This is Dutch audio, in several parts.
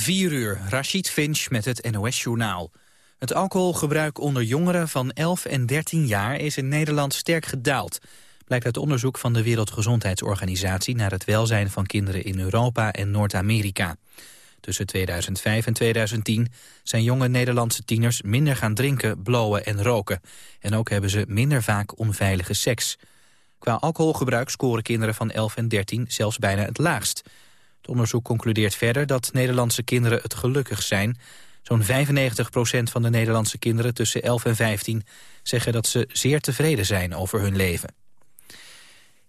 4 uur, Rashid Finch met het NOS-journaal. Het alcoholgebruik onder jongeren van 11 en 13 jaar is in Nederland sterk gedaald. Blijkt uit onderzoek van de Wereldgezondheidsorganisatie... naar het welzijn van kinderen in Europa en Noord-Amerika. Tussen 2005 en 2010 zijn jonge Nederlandse tieners minder gaan drinken, blowen en roken. En ook hebben ze minder vaak onveilige seks. Qua alcoholgebruik scoren kinderen van 11 en 13 zelfs bijna het laagst. Het onderzoek concludeert verder dat Nederlandse kinderen het gelukkig zijn. Zo'n 95% van de Nederlandse kinderen tussen 11 en 15 zeggen dat ze zeer tevreden zijn over hun leven.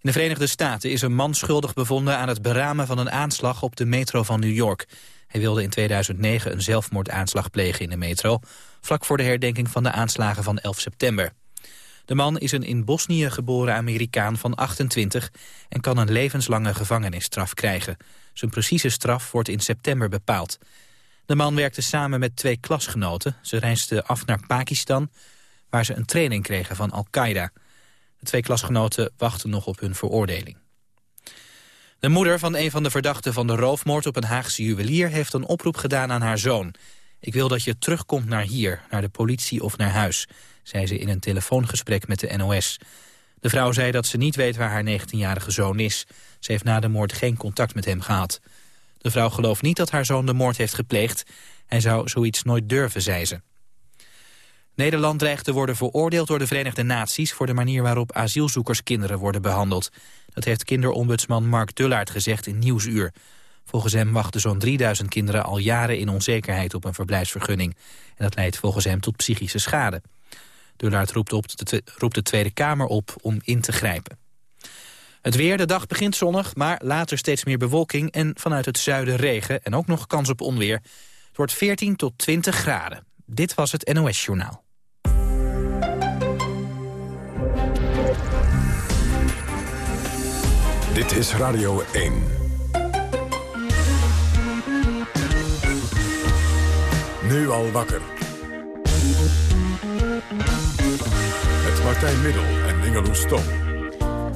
In de Verenigde Staten is een man schuldig bevonden aan het beramen van een aanslag op de metro van New York. Hij wilde in 2009 een zelfmoordaanslag plegen in de metro, vlak voor de herdenking van de aanslagen van 11 september. De man is een in Bosnië geboren Amerikaan van 28 en kan een levenslange gevangenisstraf krijgen. Zijn precieze straf wordt in september bepaald. De man werkte samen met twee klasgenoten. Ze reisden af naar Pakistan, waar ze een training kregen van Al-Qaeda. De twee klasgenoten wachten nog op hun veroordeling. De moeder van een van de verdachten van de roofmoord op een Haagse juwelier... heeft een oproep gedaan aan haar zoon. Ik wil dat je terugkomt naar hier, naar de politie of naar huis... zei ze in een telefoongesprek met de NOS. De vrouw zei dat ze niet weet waar haar 19-jarige zoon is. Ze heeft na de moord geen contact met hem gehad. De vrouw gelooft niet dat haar zoon de moord heeft gepleegd. Hij zou zoiets nooit durven, zei ze. Nederland dreigt te worden veroordeeld door de Verenigde Naties... voor de manier waarop asielzoekerskinderen worden behandeld. Dat heeft kinderombudsman Mark Dullaert gezegd in Nieuwsuur. Volgens hem wachten zo'n 3000 kinderen al jaren in onzekerheid op een verblijfsvergunning. En dat leidt volgens hem tot psychische schade. Dullaert roept, op roept de Tweede Kamer op om in te grijpen. Het weer, de dag begint zonnig, maar later steeds meer bewolking... en vanuit het zuiden regen en ook nog kans op onweer. Het wordt 14 tot 20 graden. Dit was het NOS Journaal. Dit is Radio 1. Nu al wakker. Met Martijn Middel en Ingeloes Stom.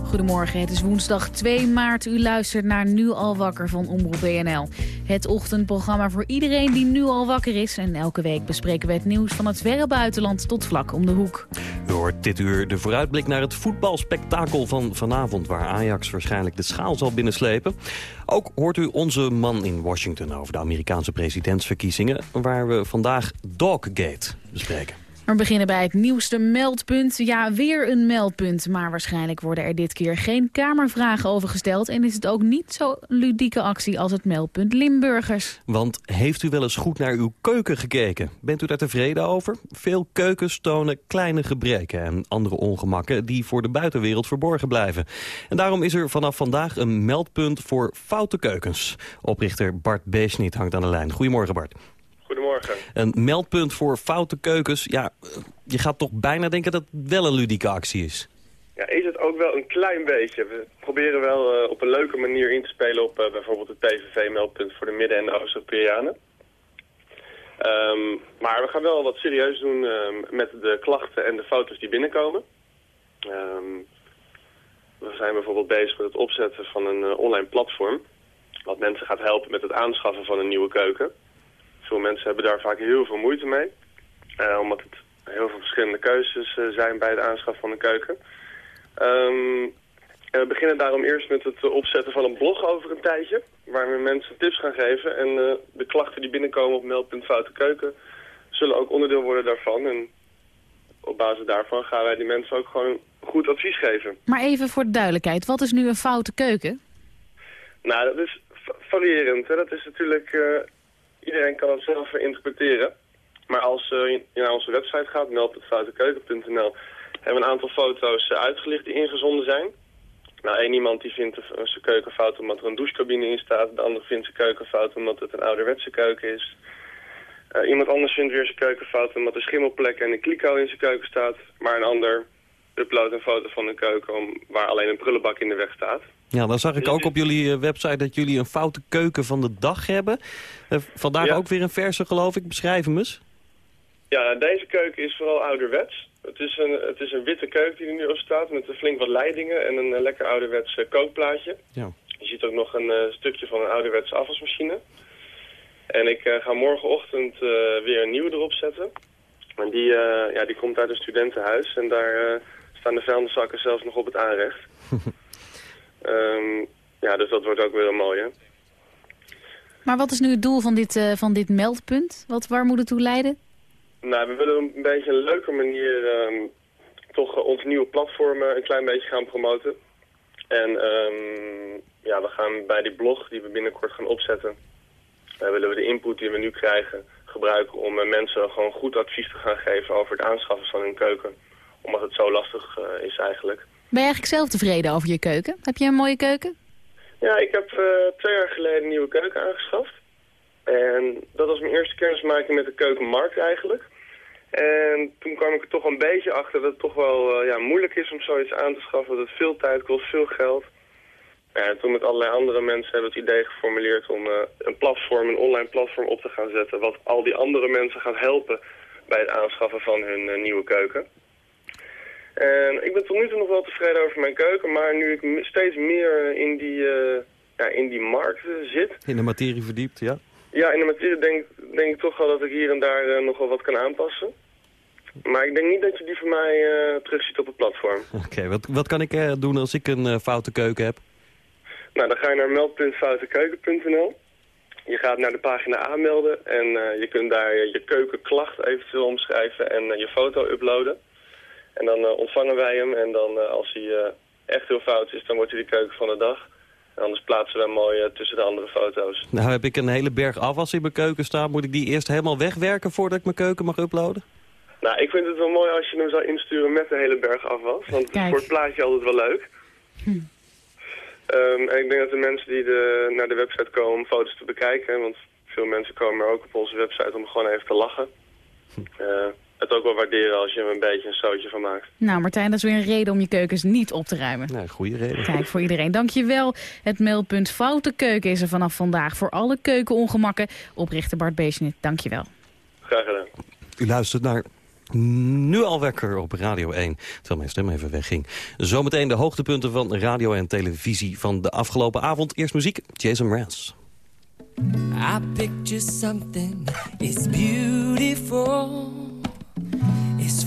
Goedemorgen, het is woensdag 2 maart. U luistert naar Nu al wakker van Omroep BNL. Het ochtendprogramma voor iedereen die nu al wakker is. En elke week bespreken we het nieuws van het verre buitenland tot vlak om de hoek. U hoort dit uur de vooruitblik naar het voetbalspektakel van vanavond... waar Ajax waarschijnlijk de schaal zal binnenslepen. Ook hoort u onze man in Washington over de Amerikaanse presidentsverkiezingen... waar we vandaag Doggate bespreken. We beginnen bij het nieuwste meldpunt. Ja, weer een meldpunt. Maar waarschijnlijk worden er dit keer geen kamervragen over gesteld. En is het ook niet zo'n ludieke actie als het meldpunt Limburgers. Want heeft u wel eens goed naar uw keuken gekeken? Bent u daar tevreden over? Veel keukens tonen kleine gebreken en andere ongemakken... die voor de buitenwereld verborgen blijven. En daarom is er vanaf vandaag een meldpunt voor foute keukens. Oprichter Bart Beesniet hangt aan de lijn. Goedemorgen Bart. Goedemorgen. Een meldpunt voor foute keukens. Ja, je gaat toch bijna denken dat het wel een ludieke actie is. Ja, is het ook wel een klein beetje. We proberen wel uh, op een leuke manier in te spelen op uh, bijvoorbeeld het PVV-meldpunt voor de Midden- en de Oost-Europeanen. Um, maar we gaan wel wat serieus doen uh, met de klachten en de foto's die binnenkomen. Um, we zijn bijvoorbeeld bezig met het opzetten van een online platform. Wat mensen gaat helpen met het aanschaffen van een nieuwe keuken. Veel mensen hebben daar vaak heel veel moeite mee. Uh, omdat het heel veel verschillende keuzes uh, zijn bij het aanschaf van een keuken. Um, we beginnen daarom eerst met het opzetten van een blog over een tijdje. Waar we mensen tips gaan geven. En uh, de klachten die binnenkomen op meldpunt foute keuken zullen ook onderdeel worden daarvan. En op basis daarvan gaan wij die mensen ook gewoon goed advies geven. Maar even voor de duidelijkheid, wat is nu een foute keuken? Nou, dat is variërend. Hè? Dat is natuurlijk iedereen kan het zelf interpreteren. Maar als je naar onze website gaat, meld.foutekeuken.nl, hebben we een aantal foto's uh, uitgelicht die ingezonden zijn. Nou, één iemand die vindt zijn keuken fout omdat er een douchecabine in staat. De ander vindt zijn keuken fout omdat het een ouderwetse keuken is. Uh, iemand anders vindt weer zijn keuken fout omdat er schimmelplek en een kliko in zijn keuken staat. Maar een ander uploadt een foto van een keuken om, waar alleen een prullenbak in de weg staat. Ja, dan zag ik ook op jullie eh, website dat jullie een foute keuken van de dag hebben. Uh, vandaag ook weer een verse, geloof ik. Beschrijf hem eens. Ja, deze keuken is vooral ouderwets. Het is een, het is een witte keuken die er nu op staat met flink wat leidingen en een uh, lekker ouderwets kookplaatje. Ja. Je ziet ook nog een stukje van een ouderwetse afwasmachine. En ik ga morgenochtend weer een nieuwe erop zetten. En die, ja, die komt uit een studentenhuis en daar staan de vuilniszakken zelfs nog op het aanrecht. um, ja, dus dat wordt ook weer een mooie. Maar wat is nu het doel van dit, uh, van dit meldpunt? Wat, waar moet het toe leiden? Nou, we willen een beetje een leuke manier um, toch uh, ons nieuwe platform een klein beetje gaan promoten. En um, ja, we gaan bij die blog die we binnenkort gaan opzetten, uh, willen we de input die we nu krijgen gebruiken om mensen gewoon goed advies te gaan geven over het aanschaffen van hun keuken. Omdat het zo lastig is eigenlijk. Ben je eigenlijk zelf tevreden over je keuken? Heb je een mooie keuken? Ja, ik heb uh, twee jaar geleden een nieuwe keuken aangeschaft. En dat was mijn eerste kennismaking met de keukenmarkt eigenlijk. En toen kwam ik er toch een beetje achter dat het toch wel uh, ja, moeilijk is om zoiets aan te schaffen. Dat het veel tijd kost, veel geld. En toen met allerlei andere mensen hebben we het idee geformuleerd om uh, een platform, een online platform op te gaan zetten. Wat al die andere mensen gaat helpen bij het aanschaffen van hun nieuwe keuken. En ik ben tot nu toe nog wel tevreden over mijn keuken, maar nu ik steeds meer in die, uh, ja, in die markt zit... In de materie verdiept, ja? Ja, in de materie denk, denk ik toch wel dat ik hier en daar nog wel wat kan aanpassen. Maar ik denk niet dat je die van mij uh, terugziet op het platform. Oké, wat, wat kan ik doen als ik een foute keuken heb? Nou, dan ga je naar meld.foutekeuken.nl. Je gaat naar de pagina aanmelden en je kunt daar je keukenklacht eventueel omschrijven en je foto uploaden. En dan uh, ontvangen wij hem en dan uh, als hij uh, echt heel fout is, dan wordt hij de keuken van de dag. En anders plaatsen we hem mooi tussen de andere foto's. Nou heb ik een hele berg afwas in mijn keuken staan. Moet ik die eerst helemaal wegwerken voordat ik mijn keuken mag uploaden? Nou, ik vind het wel mooi als je hem zou insturen met de hele berg afwas. Want Kijk. voor het plaatje altijd wel leuk. Hm. Um, en ik denk dat de mensen die de, naar de website komen om foto's te bekijken... want veel mensen komen er ook op onze website om gewoon even te lachen... Hm het ook wel waarderen als je er een beetje een zootje van maakt. Nou Martijn, dat is weer een reden om je keukens niet op te ruimen. Nou, goede reden. Kijk, voor iedereen. Dankjewel. Het meldpunt Foute Keuken is er vanaf vandaag voor alle keukenongemakken. Oprichter Bart Beesnet, dankjewel. Graag gedaan. U luistert naar nu al wekker op Radio 1, terwijl mijn stem even wegging. Zometeen de hoogtepunten van radio en televisie van de afgelopen avond. Eerst muziek, Jason Mraz. I picture something, it's beautiful.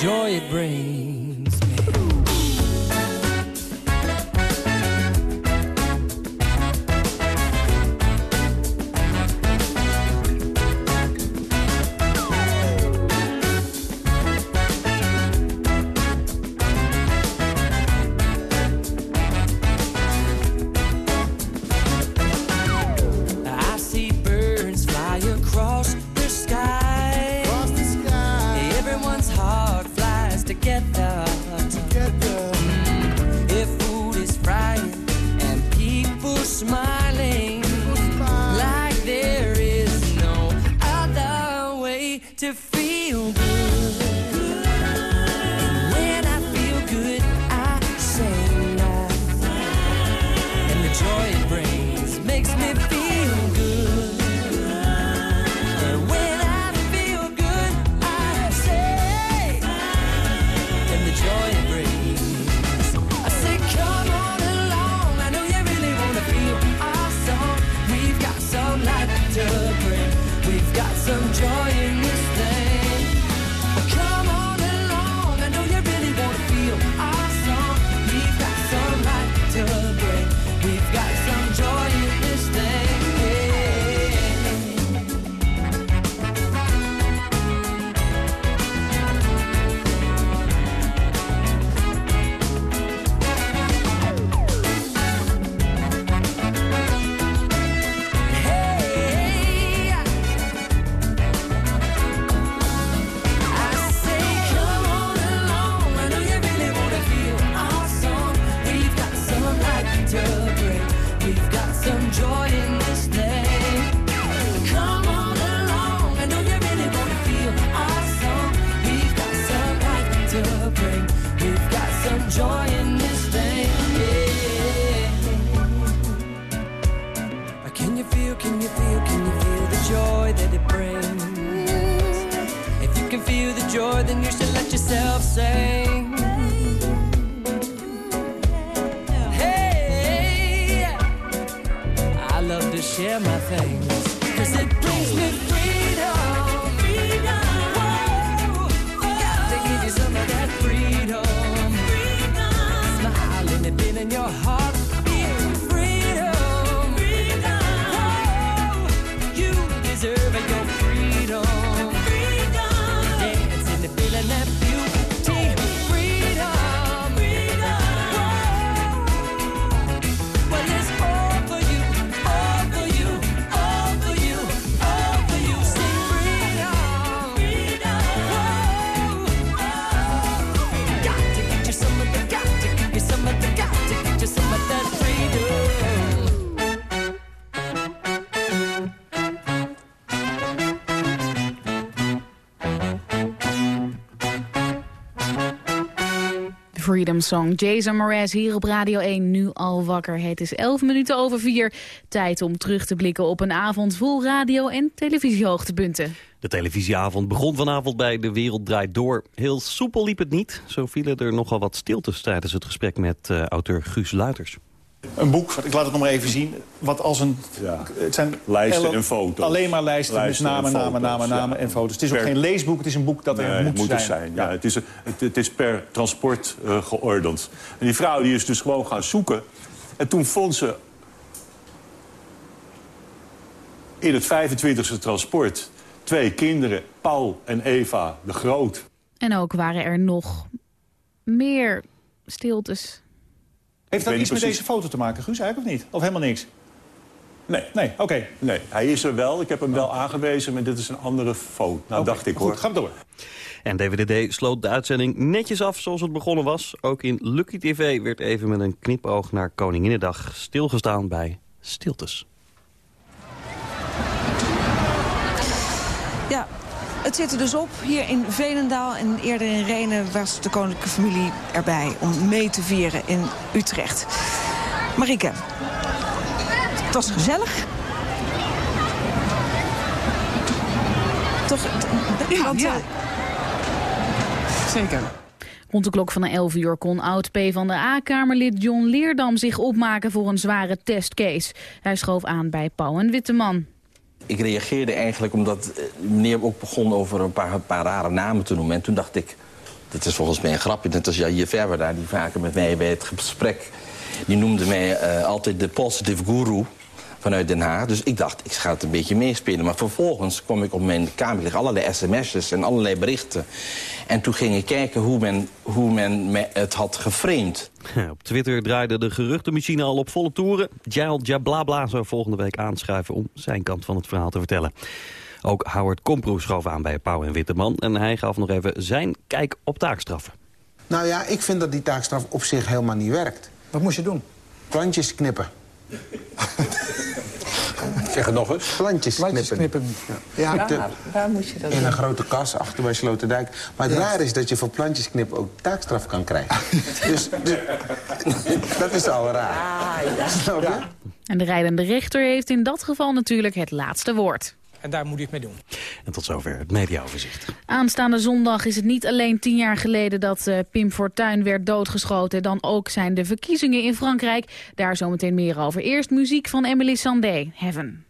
joy it brings Freedom Song. Jason Mraz hier op Radio 1, nu al wakker. Het is 11 minuten over 4. Tijd om terug te blikken op een avond vol radio- en televisiehoogtepunten. De televisieavond begon vanavond bij De Wereld Draait Door. Heel soepel liep het niet. Zo vielen er nogal wat stiltes tijdens het gesprek met eh, auteur Guus Luiters. Een boek, ik laat het nog maar even zien, wat als een... Ja. Het zijn Lijsten en foto's. Alleen maar lijsten, Lijsten met namen, en namen, namen, namen ja. en foto's. Het is ook geen leesboek, het is een boek dat er moet, moet zijn. Ja. het, is, het, het is per transport eh, geordend. En die vrouw die is dus gewoon gaan zoeken. En toen vond ze in het 25e transport twee kinderen, Paul en Eva de Groot. En ook waren er nog meer stiltes. Heeft dat iets met precies. deze foto te maken, Guus, eigenlijk of niet? Of helemaal niks? Nee, Nee, oké. nee, hij is er wel. Ik heb hem wel aangewezen, maar dit is een andere foto. Nou, dacht ik goed, hoor. Ga door. En DWDD sloot de uitzending netjes af zoals het begonnen was. Ook in Lucky TV werd even met een knipoog naar Koninginnedag stilgestaan bij stiltes. Het zit er dus op hier in Veenendaal. En eerder in Renen was de koninklijke familie erbij om mee te vieren in Utrecht. Marieke, het was gezellig. Toch? Ja, want, ja. eh, Zeker. Rond de klok van de 11 uur kon oud-P van de A-Kamerlid John Leerdam zich opmaken voor een zware testcase. Hij schoof aan bij Pauw en Witteman. Ik reageerde eigenlijk omdat eh, meneer ook begon over een paar, een paar rare namen te noemen. En toen dacht ik, dit is volgens mij een grapje. Net als Jair Verwer daar, die vaker met mij bij het gesprek... die noemde mij eh, altijd de positive guru vanuit Den Haag. Dus ik dacht, ik ga het een beetje meespelen. Maar vervolgens kwam ik op mijn kamer liggen allerlei sms'jes en allerlei berichten. En toen ging ik kijken hoe men, hoe men me het had geframed. Op Twitter draaide de geruchtenmachine al op volle toeren. Jail Jablabla zou volgende week aanschuiven om zijn kant van het verhaal te vertellen. Ook Howard Komproe schoof aan bij Pauw en Witteman... en hij gaf nog even zijn kijk op taakstraffen. Nou ja, ik vind dat die taakstraf op zich helemaal niet werkt. Wat moest je doen? Plantjes knippen. Zeg het nog eens. Plantjes, Plantjes knippen. knippen. Ja, waar, de- waar moest je dat in doen? een grote kas achter bij Sloterdijk. Maar het raar is dat je voor plantjes knippen ook taakstraf kan krijgen. dus, dus dat is al raar. Snap je? En de rijdende rechter heeft in dat geval natuurlijk het laatste woord. En daar moet het mee doen. En tot zover het mediaoverzicht. Aanstaande zondag is het niet alleen tien jaar geleden dat eh, Pim Fortuyn werd doodgeschoten. Dan ook zijn de verkiezingen in Frankrijk. Daar zometeen meer over. Eerst muziek van Emily Sandé, Heaven.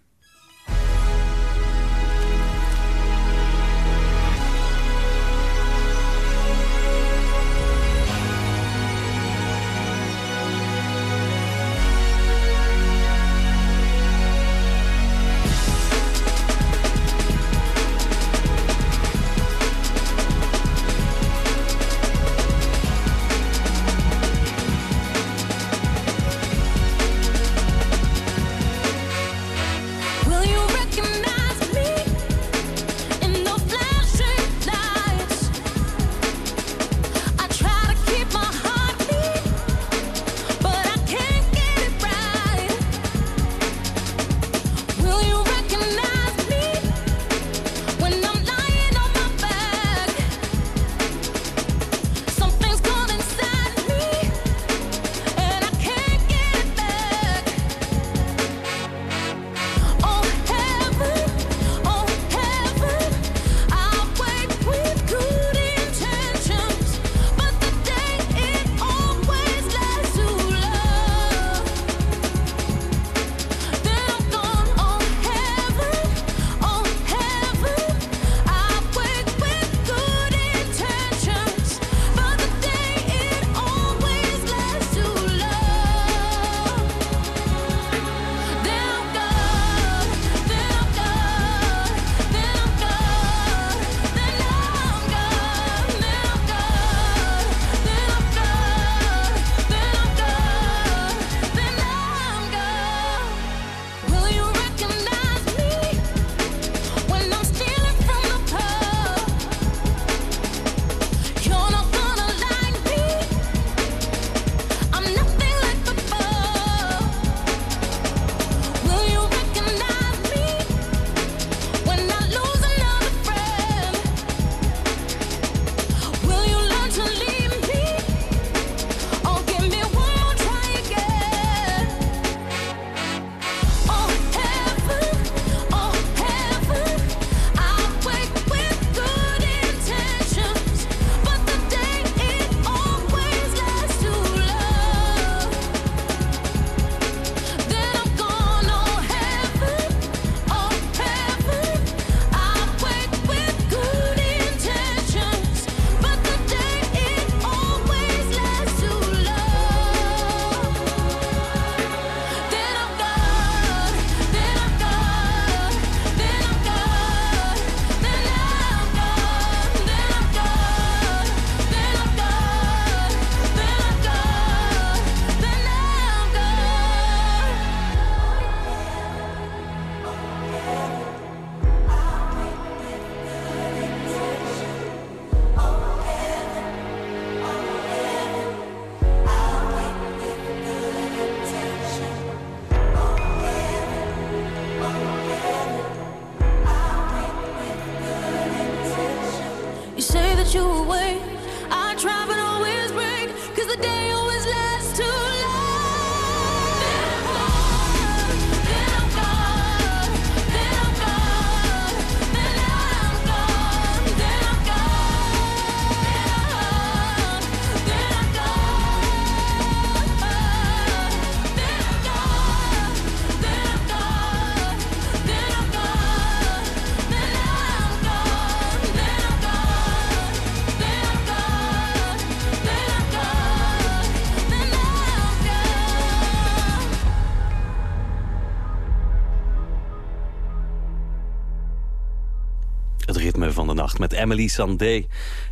Emily Sandé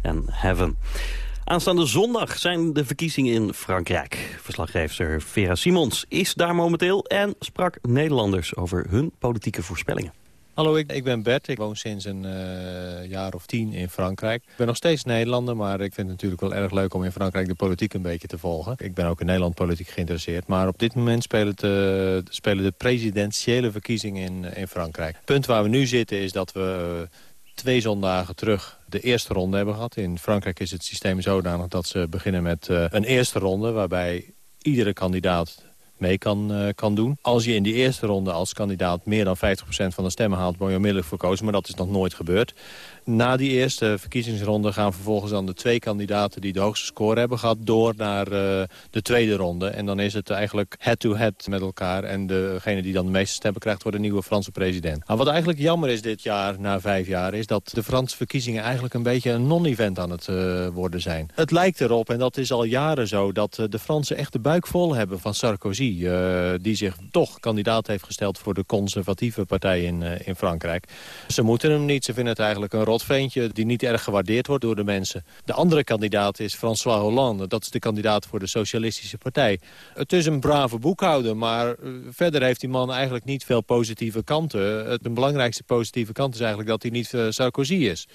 en Heaven. Aanstaande zondag zijn de verkiezingen in Frankrijk. Verslaggever Vera Simons is daar momenteel en sprak Nederlanders over hun politieke voorspellingen. Hallo, ik, ik ben Bert. Ik woon sinds een eh, jaar of tien in Frankrijk. Ik ben nog steeds Nederlander, maar ik vind het natuurlijk wel erg leuk om in Frankrijk de politiek een beetje te volgen. Ik ben ook in Nederland politiek geïnteresseerd. Maar op dit moment spelen, de, spelen de presidentiële verkiezingen in, in Frankrijk. Het punt waar we nu zitten is dat we eh, twee zondagen terug de eerste ronde hebben gehad. In Frankrijk is het systeem zodanig dat ze beginnen met uh, een eerste ronde... waarbij iedere kandidaat mee kan, uh, kan doen. Als je in die eerste ronde als kandidaat meer dan 50% van de stemmen haalt... word je onmiddellijk verkozen, maar dat is nog nooit gebeurd. Na die eerste verkiezingsronde gaan vervolgens dan de twee kandidaten... die de hoogste score hebben gehad, door naar uh, de tweede ronde. En dan is het eigenlijk head-to-head -head met elkaar. En degene die dan de meeste stemmen krijgt, wordt de nieuwe Franse president. Maar wat eigenlijk jammer is dit jaar, na vijf jaar... is dat de Franse verkiezingen eigenlijk een beetje een non-event aan het uh, worden zijn. Het lijkt erop, en dat is al jaren zo... dat uh, de Fransen echt de buik vol hebben van Sarkozy... Die zich toch kandidaat heeft gesteld voor de conservatieve partij in, in Frankrijk. Ze moeten hem niet, ze vinden het eigenlijk een rotventje... die niet erg gewaardeerd wordt door de mensen. De andere kandidaat is François Hollande. Dat is de kandidaat voor de Socialistische Partij. Het is een brave boekhouder, maar uh, verder heeft die man eigenlijk niet veel positieve kanten. De belangrijkste positieve kant is eigenlijk dat hij niet Sarkozy is.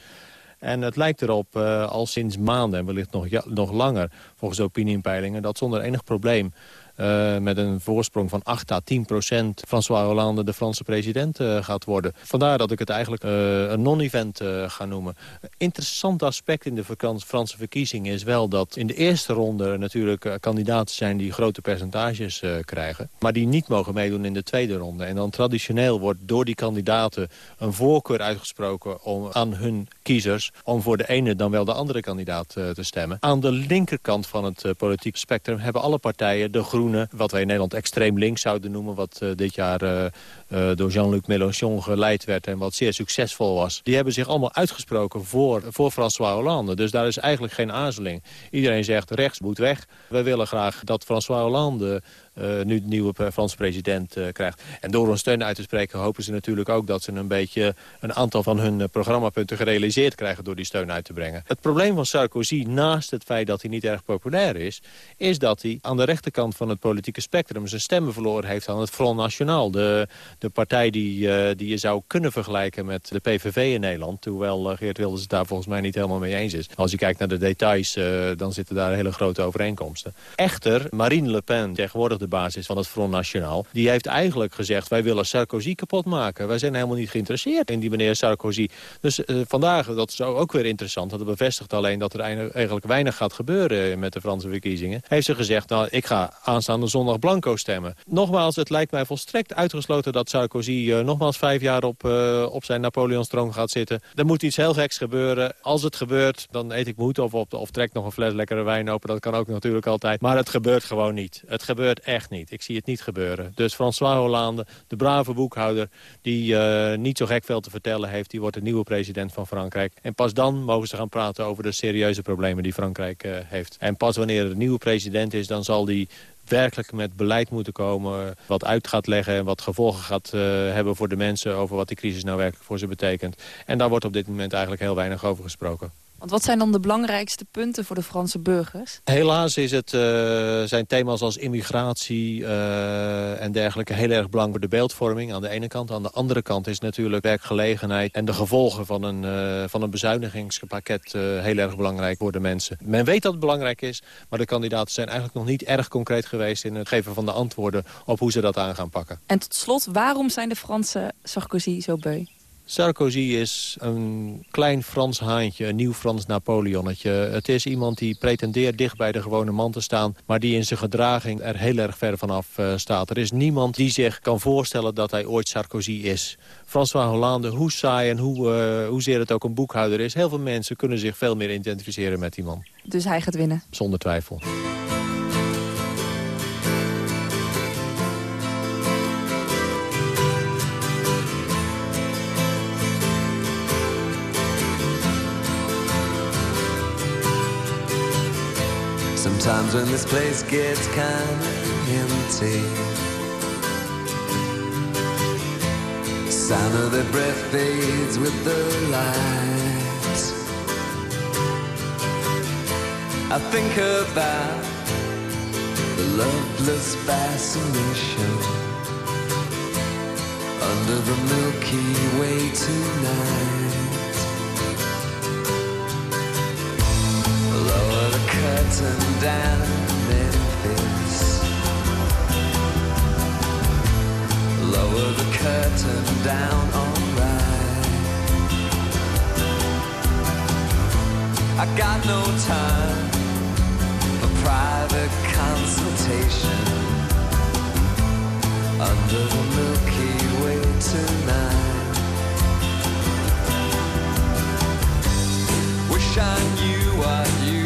En het lijkt erop, uh, al sinds maanden en wellicht nog, nog langer... volgens opiniepeilingen, dat zonder enig probleem... Uh, met een voorsprong van 8 à 10 procent François Hollande de Franse president uh, gaat worden. Vandaar dat ik het eigenlijk uh, een non-event ga noemen. Interessant aspect in de Franse verkiezingen is wel dat in de eerste ronde natuurlijk kandidaten zijn die grote percentages krijgen. Maar die niet mogen meedoen in de tweede ronde. En dan traditioneel wordt door die kandidaten een voorkeur uitgesproken om, aan hun kiezers om voor de ene dan wel de andere kandidaat te stemmen. Aan de linkerkant van het politieke spectrum hebben alle partijen de Wat wij in Nederland extreem links zouden noemen... wat uh, dit jaar uh, uh, door Jean-Luc Mélenchon geleid werd en wat zeer succesvol was... die hebben zich allemaal uitgesproken voor, voor François Hollande. Dus daar is eigenlijk geen aarzeling. Iedereen zegt rechts moet weg. We willen graag dat François Hollande nu de nieuwe Franse president uh, krijgt. En door hun steun uit te spreken hopen ze natuurlijk ook dat ze een beetje een aantal van hun uh, programmapunten gerealiseerd krijgen door die steun uit te brengen. Het probleem van Sarkozy, naast het feit dat hij niet erg populair is, is dat hij aan de rechterkant van het politieke spectrum zijn stemmen verloren heeft aan het Front National. De, de partij die, die je zou kunnen vergelijken met de PVV in Nederland, hoewel Geert Wilders het daar volgens mij niet helemaal mee eens is. Als je kijkt naar de details, dan zitten daar hele grote overeenkomsten. Echter, Marine Le Pen, tegenwoordig de basis van het Front National... die heeft eigenlijk gezegd, wij willen Sarkozy kapot maken. Wij zijn helemaal niet geïnteresseerd in die meneer Sarkozy. Dus uh, vandaag, dat is ook weer interessant... dat bevestigt alleen dat er eigenlijk weinig gaat gebeuren met de Franse verkiezingen... heeft ze gezegd, nou, ik ga aanstaande zondag blanco stemmen. Nogmaals, het lijkt mij volstrekt uitgesloten dat Sarkozy... Uh, nogmaals vijf jaar op, op zijn Napoleonstroon gaat zitten. Er moet iets heel geks gebeuren. Als het gebeurt, dan eet ik moed of, of, of trek nog een fles lekkere wijn open. Dat kan ook natuurlijk altijd. Maar het gebeurt gewoon niet. Het gebeurt echt niet. Ik zie het niet gebeuren. Dus François Hollande, de brave boekhouder... die uh, niet zo gek veel te vertellen heeft... die wordt de nieuwe president van Frankrijk. En pas dan mogen ze gaan praten over de serieuze problemen die Frankrijk uh, heeft. En pas wanneer er een nieuwe president is... dan zal die werkelijk met beleid moeten komen... wat uit gaat leggen en wat gevolgen gaat uh, hebben voor de mensen... over wat die crisis nou werkelijk voor ze betekent. En daar wordt op dit moment eigenlijk heel weinig over gesproken. Want wat zijn dan de belangrijkste punten voor de Franse burgers? Helaas is het, uh, zijn thema's als immigratie uh, en dergelijke heel erg belangrijk voor de beeldvorming aan de ene kant. Aan de andere kant is natuurlijk werkgelegenheid en de gevolgen van een, uh, van een bezuinigingspakket heel erg belangrijk voor de mensen. Men weet dat het belangrijk is, maar de kandidaten zijn eigenlijk nog niet erg concreet geweest in het geven van de antwoorden op hoe ze dat aan gaan pakken. En tot slot, waarom zijn de Fransen Sarkozy zo beu? Sarkozy is een klein Frans haantje, een nieuw Frans Napoleonnetje. Het is iemand die pretendeert dicht bij de gewone man te staan... maar die in zijn gedraging er heel erg ver vanaf uh, staat. Er is niemand die zich kan voorstellen dat hij ooit Sarkozy is. François Hollande, hoe saai en hoe, uh, hoezeer het ook een boekhouder is... heel veel mensen kunnen zich veel meer identificeren met die man. Dus hij gaat winnen? Zonder twijfel. Sometimes when this place gets kind of empty. Sound of their breath fades with the light. I think about the loveless fascination Under the Milky Way tonight. Curtain down, Memphis. Lower the curtain down, alright. I got no time for private consultation under the Milky Way tonight. Wish I knew what you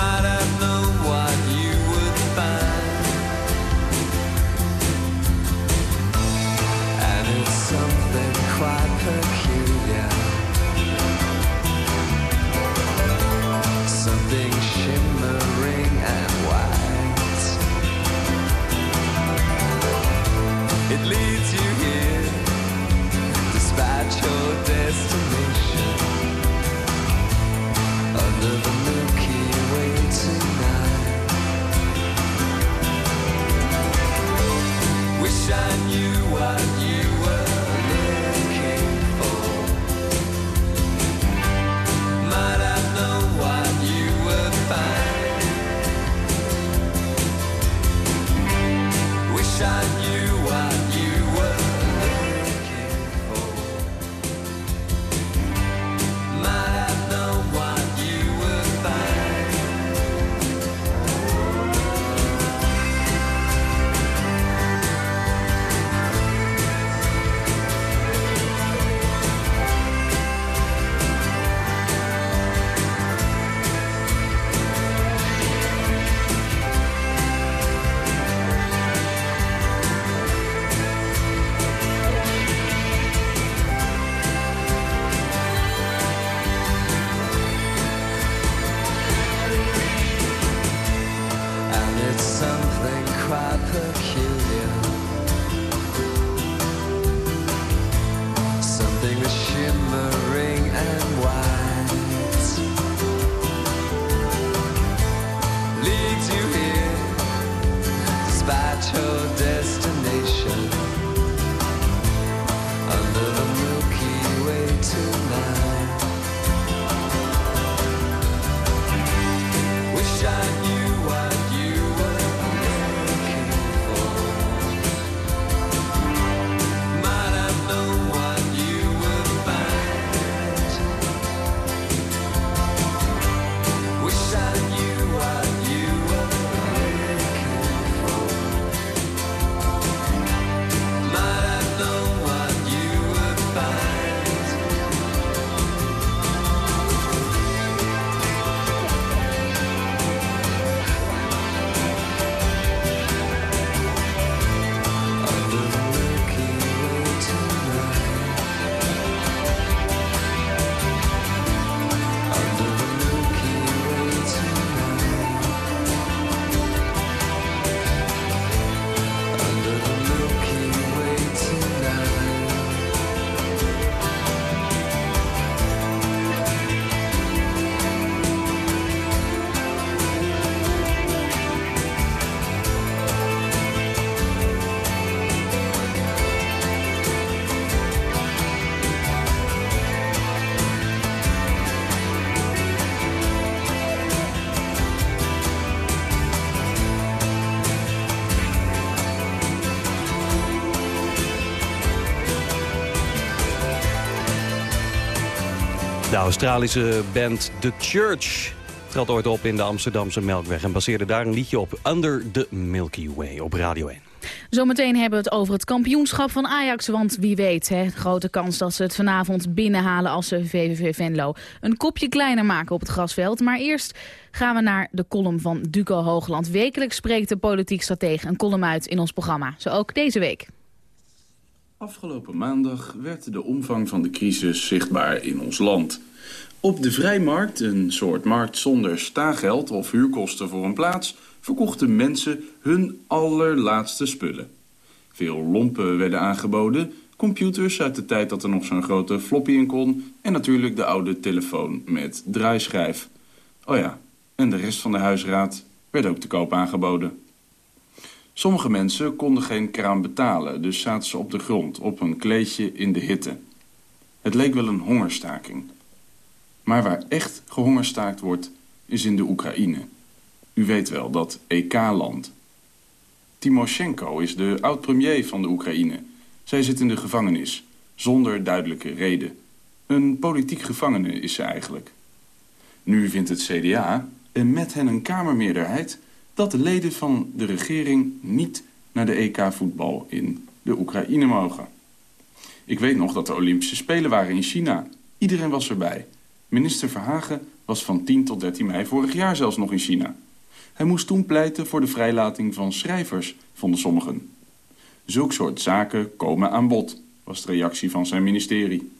mara. Australische band The Church trad ooit op in de Amsterdamse Melkweg... en baseerde daar een liedje op Under the Milky Way op Radio 1. Zometeen hebben we het over het kampioenschap van Ajax. Want wie weet, hè, grote kans dat ze het vanavond binnenhalen als ze VVV Venlo een kopje kleiner maken op het grasveld. Maar eerst gaan we naar de column van Duco Hoogland. Wekelijks spreekt de politiek stratege een column uit in ons programma. Zo ook deze week. Afgelopen maandag werd de omvang van de crisis zichtbaar in ons land. Op de vrijmarkt, een soort markt zonder staageld of huurkosten voor een plaats, verkochten mensen hun allerlaatste spullen. Veel lompen werden aangeboden, computers uit de tijd dat er nog zo'n grote floppy in kon... en natuurlijk de oude telefoon met draaischijf. Oh ja, en de rest van de huisraad werd ook te koop aangeboden. Sommige mensen konden geen kraan betalen, dus zaten ze op de grond, op een kleedje in de hitte. Het leek wel een hongerstaking. Maar waar echt gehongerstaakt wordt, is in de Oekraïne. U weet wel, dat EK-land. Timoshenko is de oud-premier van de Oekraïne. Zij zit in de gevangenis, zonder duidelijke reden. Een politiek gevangene is ze eigenlijk. Nu vindt het CDA, en met hen een kamermeerderheid... dat de leden van de regering niet naar de EK-voetbal in de Oekraïne mogen. Ik weet nog dat de Olympische Spelen waren in China. Iedereen was erbij. Minister Verhagen was van 10 tot 13 mei vorig jaar zelfs nog in China. Hij moest toen pleiten voor de vrijlating van schrijvers, vonden sommigen. Zulk soort zaken komen aan bod, was de reactie van zijn ministerie.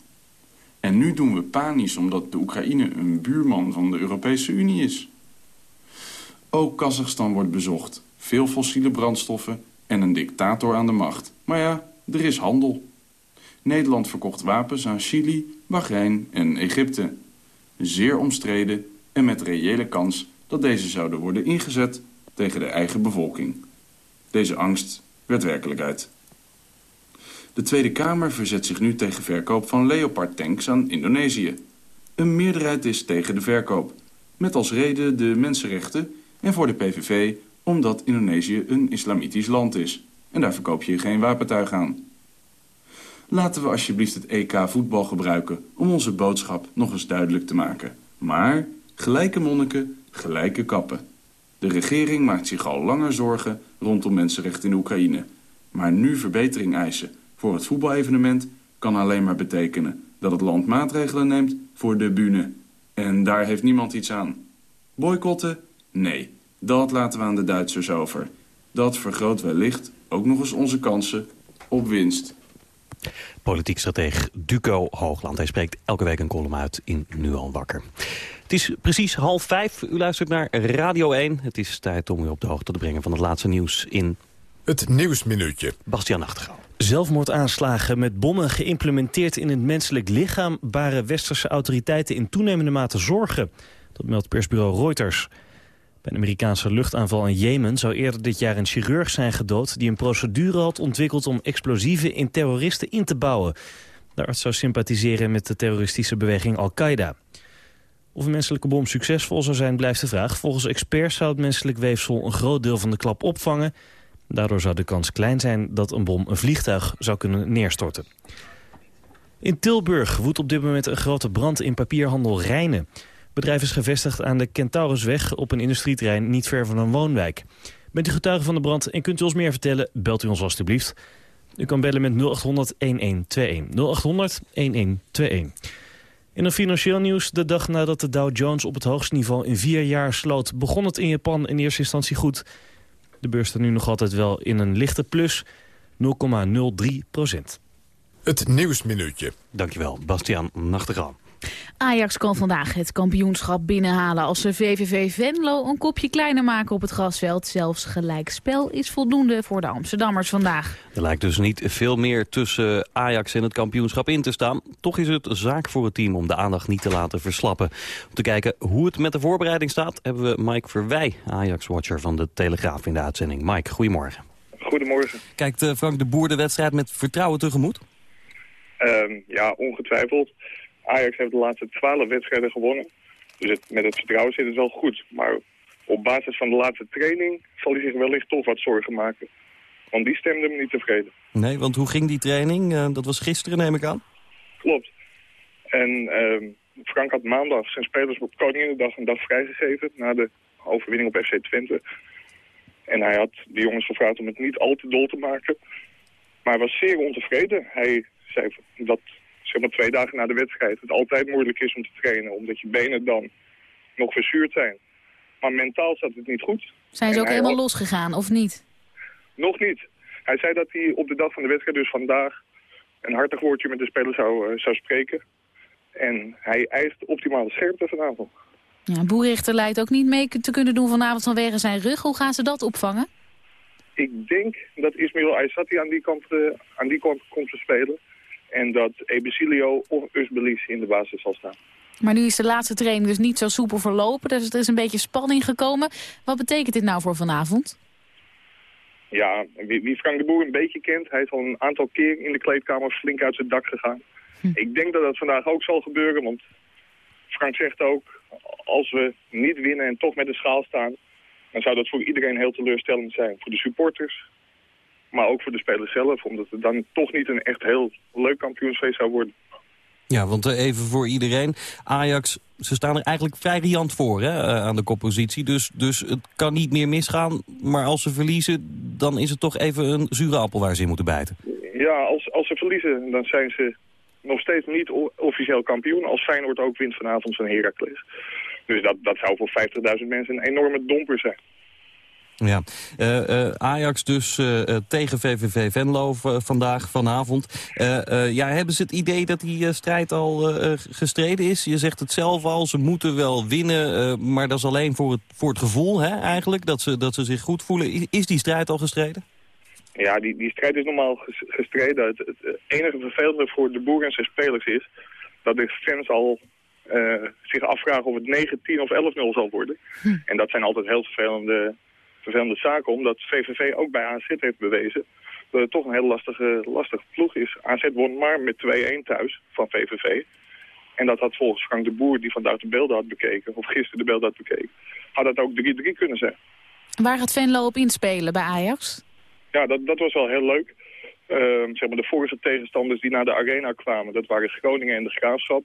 En nu doen we panisch omdat de Oekraïne een buurman van de Europese Unie is. Ook Kazachstan wordt bezocht. Veel fossiele brandstoffen en een dictator aan de macht. Maar ja, er is handel. Nederland verkocht wapens aan Chili, Bahrein en Egypte. Zeer omstreden en met reële kans dat deze zouden worden ingezet tegen de eigen bevolking. Deze angst werd werkelijkheid. De Tweede Kamer verzet zich nu tegen verkoop van Leopard-tanks aan Indonesië. Een meerderheid is tegen de verkoop, met als reden de mensenrechten en voor de PVV omdat Indonesië een islamitisch land is. En daar verkoop je geen wapentuig aan. Laten we alsjeblieft het EK voetbal gebruiken om onze boodschap nog eens duidelijk te maken. Maar gelijke monniken, gelijke kappen. De regering maakt zich al langer zorgen rondom mensenrechten in Oekraïne. Maar nu verbetering eisen voor het voetbalevenement kan alleen maar betekenen dat het land maatregelen neemt voor de bühne. En daar heeft niemand iets aan. Boycotten? Nee, dat laten we aan de Duitsers over. Dat vergroot wellicht ook nog eens onze kansen op winst. Politiek stratege Duco Hoogland. Hij spreekt elke week een column uit in Nu al wakker. Het is precies half vijf. U luistert naar Radio 1. Het is tijd om u op de hoogte te brengen van het laatste nieuws in... Het Nieuwsminuutje. Bastiaan Nachtegaal. Zelfmoordaanslagen met bommen geïmplementeerd in het menselijk lichaam... baren westerse autoriteiten in toenemende mate zorgen. Dat meldt persbureau Reuters. Bij een Amerikaanse luchtaanval in Jemen zou eerder dit jaar een chirurg zijn gedood... die een procedure had ontwikkeld om explosieven in terroristen in te bouwen. De arts zou sympathiseren met de terroristische beweging Al-Qaeda. Of een menselijke bom succesvol zou zijn, blijft de vraag. Volgens experts zou het menselijk weefsel een groot deel van de klap opvangen. Daardoor zou de kans klein zijn dat een bom een vliegtuig zou kunnen neerstorten. In Tilburg woedt op dit moment een grote brand in papierhandel Rijnen. Het bedrijf is gevestigd aan de Kentaurusweg op een industrieterrein niet ver van een woonwijk. Bent u getuige van de brand en kunt u ons meer vertellen, belt u ons alstublieft. U kan bellen met 0800 1121. 0800 1121. In een financieel nieuws, de dag nadat de Dow Jones op het hoogste niveau in vier jaar sloot... begon het in Japan in eerste instantie goed. De beurs staat nu nog altijd wel in een lichte plus, 0,03 procent. Het Nieuwsminuutje. Dankjewel, Bastiaan Nachtegaal. Ajax kan vandaag het kampioenschap binnenhalen als ze VVV Venlo een kopje kleiner maken op het grasveld. Zelfs gelijkspel is voldoende voor de Amsterdammers vandaag. Er lijkt dus niet veel meer tussen Ajax en het kampioenschap in te staan. Toch is het zaak voor het team om de aandacht niet te laten verslappen. Om te kijken hoe het met de voorbereiding staat... hebben we Mike Verwij, Ajax-watcher van de Telegraaf in de uitzending. Mike, goedemorgen. Goedemorgen. Kijkt eh, Frank de Boer de wedstrijd met vertrouwen tegemoet? Ehm, ja, ongetwijfeld. Ajax heeft de laatste twaalf wedstrijden gewonnen. Dus het, met het vertrouwen zit het wel goed. Maar op basis van de laatste training zal hij zich wellicht toch wat zorgen maken. Want die stemde me niet tevreden. Nee, want hoe ging die training? Eh, dat was gisteren, neem ik aan. Klopt. En ehm, Frank had maandag zijn spelers op Koninginnedag een dag vrijgegeven... na de overwinning op FC Twente. En hij had de jongens gevraagd om het niet al te dol te maken. Maar hij was zeer ontevreden. Hij zei dat zeg maar twee dagen na de wedstrijd het altijd moeilijk is om te trainen. Omdat je benen dan nog verzuurd zijn. Maar mentaal zat het niet goed. Zijn ze En ook helemaal had- losgegaan, of niet? Nog niet. Hij zei dat hij op de dag van de wedstrijd, dus vandaag, een hartig woordje met de speler zou, eh, zou spreken. En hij eist optimale scherpte vanavond. Ja, Boerichter lijkt ook niet mee te kunnen doen vanavond vanwege zijn rug. Hoe gaan ze dat opvangen? Ik denk dat Ismail Aysati aan die kant, eh, aan die kant komt te spelen. En dat Ebesilio of Usbelis in de basis zal staan. Maar nu is de laatste training dus niet zo soepel verlopen. Dus er is een beetje spanning gekomen. Wat betekent dit nou voor vanavond? Ja, wie, Frank de Boer een beetje kent, hij is al een aantal keer in de kleedkamer flink uit zijn dak gegaan. Ik denk dat dat vandaag ook zal gebeuren, want Frank zegt ook, als we niet winnen en toch met de schaal staan, dan zou dat voor iedereen heel teleurstellend zijn. Voor de supporters, maar ook voor de spelers zelf, omdat het dan toch niet een echt heel leuk kampioensfeest zou worden. Ja, want eh, even voor iedereen. Ajax, ze staan er eigenlijk vrij riant voor hè, eh, aan de koppositie. Dus, dus het kan niet meer misgaan. Maar als ze verliezen, dan is het toch even een zure appel waar ze in moeten bijten. Ja, als, als ze verliezen, dan zijn ze nog steeds niet officieel kampioen. Als Feyenoord ook wint vanavond van Heracles. Dus dat, dat zou voor 50.000 mensen een enorme domper zijn. Ja, Eh, eh, Ajax dus eh, tegen VVV Venlo vandaag, vanavond. Eh, eh, ja, hebben ze het idee dat die strijd al gestreden is? Je zegt het zelf al, ze moeten wel winnen, eh, maar dat is alleen voor het, voor het gevoel hè, eigenlijk, dat ze, dat ze zich goed voelen. Is die strijd al gestreden? Ja, die, die strijd is normaal ges- gestreden. Het, het enige vervelende voor de boer en zijn spelers is... dat de fans al eh, zich afvragen of het 9, 10 of 11-0 zal worden. En dat zijn altijd heel vervelende, vervelende zaken... omdat VVV ook bij AZ heeft bewezen... dat het toch een heel lastige, lastige ploeg is. AZ won maar met 2-1 thuis van VVV. En dat had volgens Frank de Boer, die vandaag de beelden had bekeken... of gisteren de beelden had bekeken... had dat ook 3-3 kunnen zijn. Waar gaat Venlo op inspelen bij Ajax? Ja, dat, dat was wel heel leuk. Ehm, zeg maar de vorige tegenstanders die naar de arena kwamen, dat waren Groningen en de Graafschap.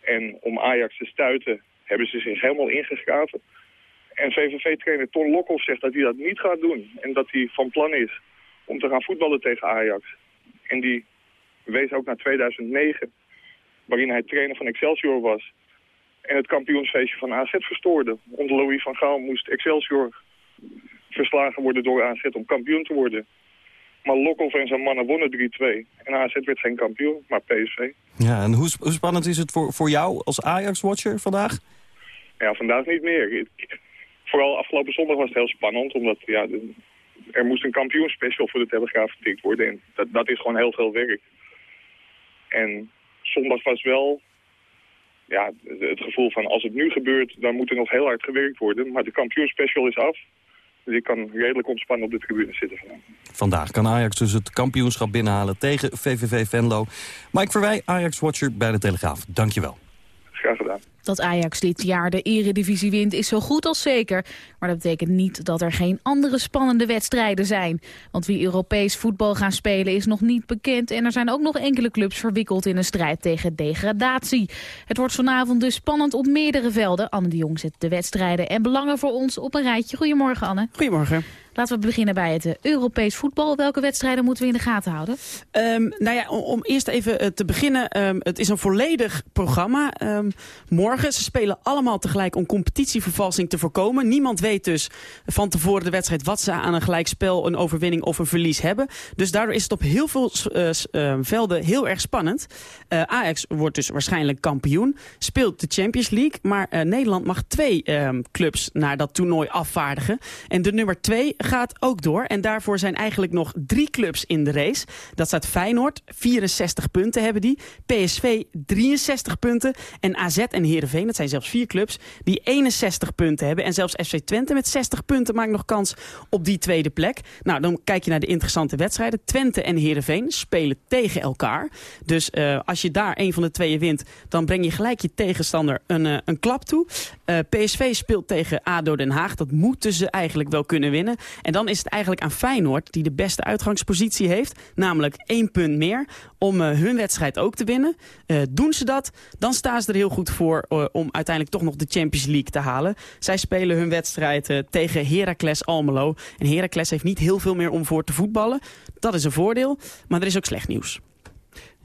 En om Ajax te stuiten hebben ze zich helemaal ingegraven. En VVV-trainer Ton Lokhoff zegt dat hij dat niet gaat doen. En dat hij van plan is om te gaan voetballen tegen Ajax. En die wees ook naar 2009, waarin hij trainer van Excelsior was. En het kampioensfeestje van AZ verstoorde. Onder Louis van Gaal moest Excelsior verslagen worden door AZ om kampioen te worden. Maar Lokhoff en zijn mannen wonnen 3-2. En AZ werd geen kampioen, maar PSV. Ja, en hoe, sp- hoe spannend is het voor, voor jou als Ajax-watcher vandaag? Ja, vandaag niet meer. Vooral afgelopen zondag was het heel spannend, omdat ja, er moest een kampioenspecial voor de Telegraaf getikt worden. En dat, dat is gewoon heel veel werk. En zondag was wel ja, het gevoel van als het nu gebeurt, dan moet er nog heel hard gewerkt worden. Maar de kampioenspecial is af. Dus ik kan redelijk ontspannen op de tribune zitten vandaag. Vandaag kan Ajax dus het kampioenschap binnenhalen tegen VVV Venlo. Mike Verwij, Ajax-watcher bij de Telegraaf. Dankjewel. Graag gedaan. Dat Ajax dit jaar de eredivisie wint is zo goed als zeker. Maar dat betekent niet dat er geen andere spannende wedstrijden zijn. Want wie Europees voetbal gaan spelen is nog niet bekend. En er zijn ook nog enkele clubs verwikkeld in een strijd tegen degradatie. Het wordt vanavond dus spannend op meerdere velden. Anne de Jong zet de wedstrijden en belangen voor ons op een rijtje. Goedemorgen Anne. Goedemorgen. Laten we beginnen bij het eh, Europees voetbal. Welke wedstrijden moeten we in de gaten houden? Ehm, nou ja, om, om eerst even eh, te beginnen. ehm, het is een volledig programma. ehm, morgen, ze spelen allemaal tegelijk om competitievervalsing te voorkomen. Niemand weet dus van tevoren de wedstrijd wat ze aan een gelijkspel, een overwinning of een verlies hebben. Dus daardoor is het op heel veel eh, eh, velden heel erg spannend. Eh, Ajax wordt dus waarschijnlijk kampioen. Speelt de Champions League. Maar Nederland mag twee ehm, clubs naar dat toernooi afvaardigen. En de nummer twee gaat ook door. En daarvoor zijn eigenlijk nog drie clubs in de race. Dat staat Feyenoord, 64 punten hebben die. PSV, 63 punten. En AZ en Heerenveen, dat zijn zelfs vier clubs, die 61 punten hebben. En zelfs FC Twente met 60 punten maakt nog kans op die tweede plek. Nou, dan kijk je naar de interessante wedstrijden. Twente en Heerenveen spelen tegen elkaar. Dus eh, als je daar een van de tweeën wint, dan breng je gelijk je tegenstander een, eh, een klap toe. Eh, PSV speelt tegen ADO Den Haag. Dat moeten ze eigenlijk wel kunnen winnen. En dan is het eigenlijk aan Feyenoord, die de beste uitgangspositie heeft. Namelijk één punt meer om hun wedstrijd ook te winnen. Doen ze dat, dan staan ze er heel goed voor om uiteindelijk toch nog de Champions League te halen. Zij spelen hun wedstrijd eh, tegen Heracles Almelo. En Heracles heeft niet heel veel meer om voor te voetballen. Dat is een voordeel, maar er is ook slecht nieuws.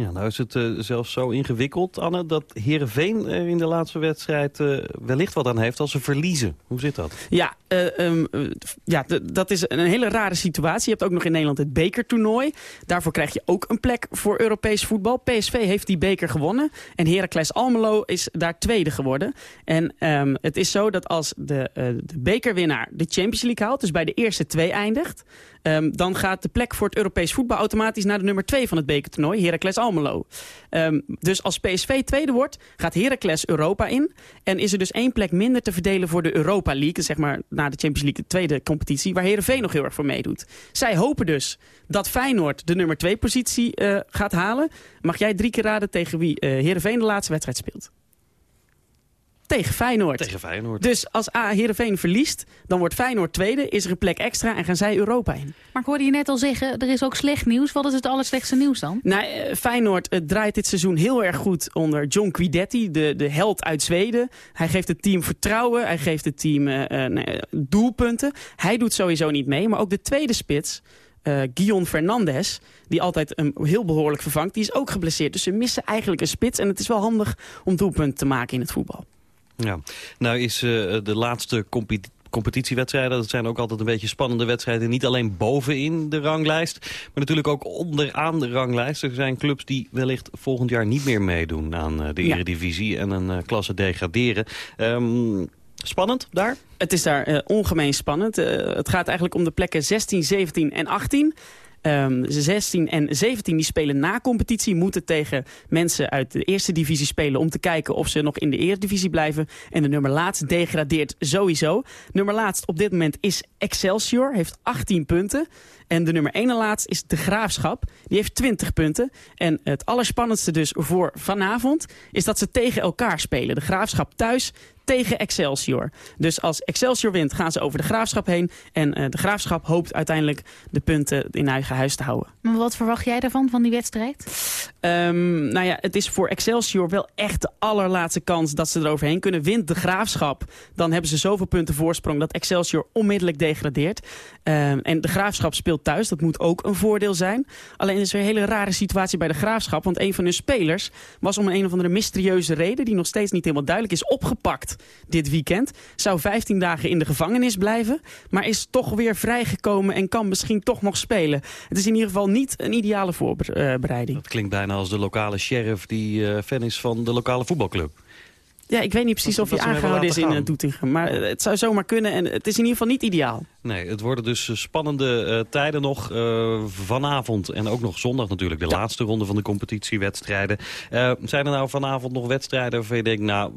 Ja, nou is het eh, zelfs zo ingewikkeld, Anne, dat Heerenveen er in de laatste wedstrijd eh, wellicht wat aan heeft als ze verliezen. Hoe zit dat? Ja, eh, ehm, eh, ja dat is een hele rare situatie. Je hebt ook nog in Nederland het bekertoernooi. Daarvoor krijg je ook een plek voor Europees voetbal. PSV heeft die beker gewonnen. En Heracles Almelo is daar tweede geworden. En ehm, het is zo dat als de, eh, de bekerwinnaar de Champions League haalt... dus bij de eerste twee eindigt... ehm, dan gaat de plek voor het Europees voetbal automatisch naar de nummer twee van het bekertoernooi, Heracles Almelo. Ehm, dus als PSV tweede wordt, gaat Heracles Europa in. En is er dus één plek minder te verdelen voor de Europa League. Zeg maar na de Champions League, de tweede competitie. Waar Heerenveen nog heel erg voor meedoet. Zij hopen dus dat Feyenoord de nummer twee positie eh, gaat halen. Mag jij drie keer raden tegen wie eh Heerenveen de laatste wedstrijd speelt? Tegen Feyenoord. Tegen Feyenoord. Dus als A Heerenveen verliest, dan wordt Feyenoord tweede, is er een plek extra en gaan zij Europa in. Maar ik hoorde je net al zeggen, er is ook slecht nieuws. Wat is het allerslechtste nieuws dan? Nou, eh, Feyenoord draait dit seizoen heel erg goed onder John Guidetti, de, de held uit Zweden. Hij geeft het team vertrouwen, hij geeft het team eh, eh, doelpunten. Hij doet sowieso niet mee, maar ook de tweede spits, eh Guion Fernandes, die altijd een heel behoorlijk vervangt, die is ook geblesseerd. Dus ze missen eigenlijk een spits en het is wel handig om doelpunten te maken in het voetbal. Ja. Nou is eh, de laatste competi- competitiewedstrijden, dat zijn ook altijd een beetje spannende wedstrijden. Niet alleen bovenin de ranglijst, maar natuurlijk ook onderaan de ranglijst. Er zijn clubs die wellicht volgend jaar niet meer meedoen aan eh, de Ja. eredivisie en een eh, klasse degraderen. Ehm, spannend daar? Het is daar ongemeen spannend. Het gaat eigenlijk om de plekken 16, 17 en 18. Ehm 16 en 17 die spelen na competitie, moeten tegen mensen uit de eerste divisie spelen om te kijken of ze nog in de eredivisie blijven. En de nummer laatst degradeert sowieso. Nummer laatst op dit moment is Excelsior, heeft 18 punten. En de nummer 1 en laatst is De Graafschap, die heeft 20 punten. En het allerspannendste dus voor vanavond is dat ze tegen elkaar spelen. De Graafschap thuis tegen Excelsior. Dus als Excelsior wint, gaan ze over de Graafschap heen. En eh, de Graafschap hoopt uiteindelijk de punten in eigen huis te houden. Maar wat verwacht jij daarvan, van die wedstrijd? Ehm, nou ja, het is voor Excelsior wel echt de allerlaatste kans dat ze eroverheen kunnen. Wint de Graafschap, dan hebben ze zoveel punten voorsprong dat Excelsior onmiddellijk degradeert. Ehm, en de Graafschap speelt thuis, dat moet ook een voordeel zijn. Alleen is er een hele rare situatie bij de Graafschap, want een van hun spelers was om een, een of andere mysterieuze reden, die nog steeds niet helemaal duidelijk is, opgepakt dit weekend. Zou 15 dagen in de gevangenis blijven, maar is toch weer vrijgekomen en kan misschien toch nog spelen. Het is in ieder geval niet een ideale voorbereiding. Dat klinkt bijna als de lokale sheriff die eh, fan is van de lokale voetbalclub. Ja, ik weet niet precies Dat- of hij aangehouden is in Doetinchem. Maar het zou zomaar kunnen en het is in ieder geval niet ideaal. Nee, het worden dus eh, spannende eh, tijden nog eh, vanavond. En ook nog zondag natuurlijk, de laatste ronde van de competitiewedstrijden. Eh, zijn er nou vanavond nog wedstrijden waarvan je denkt... nou,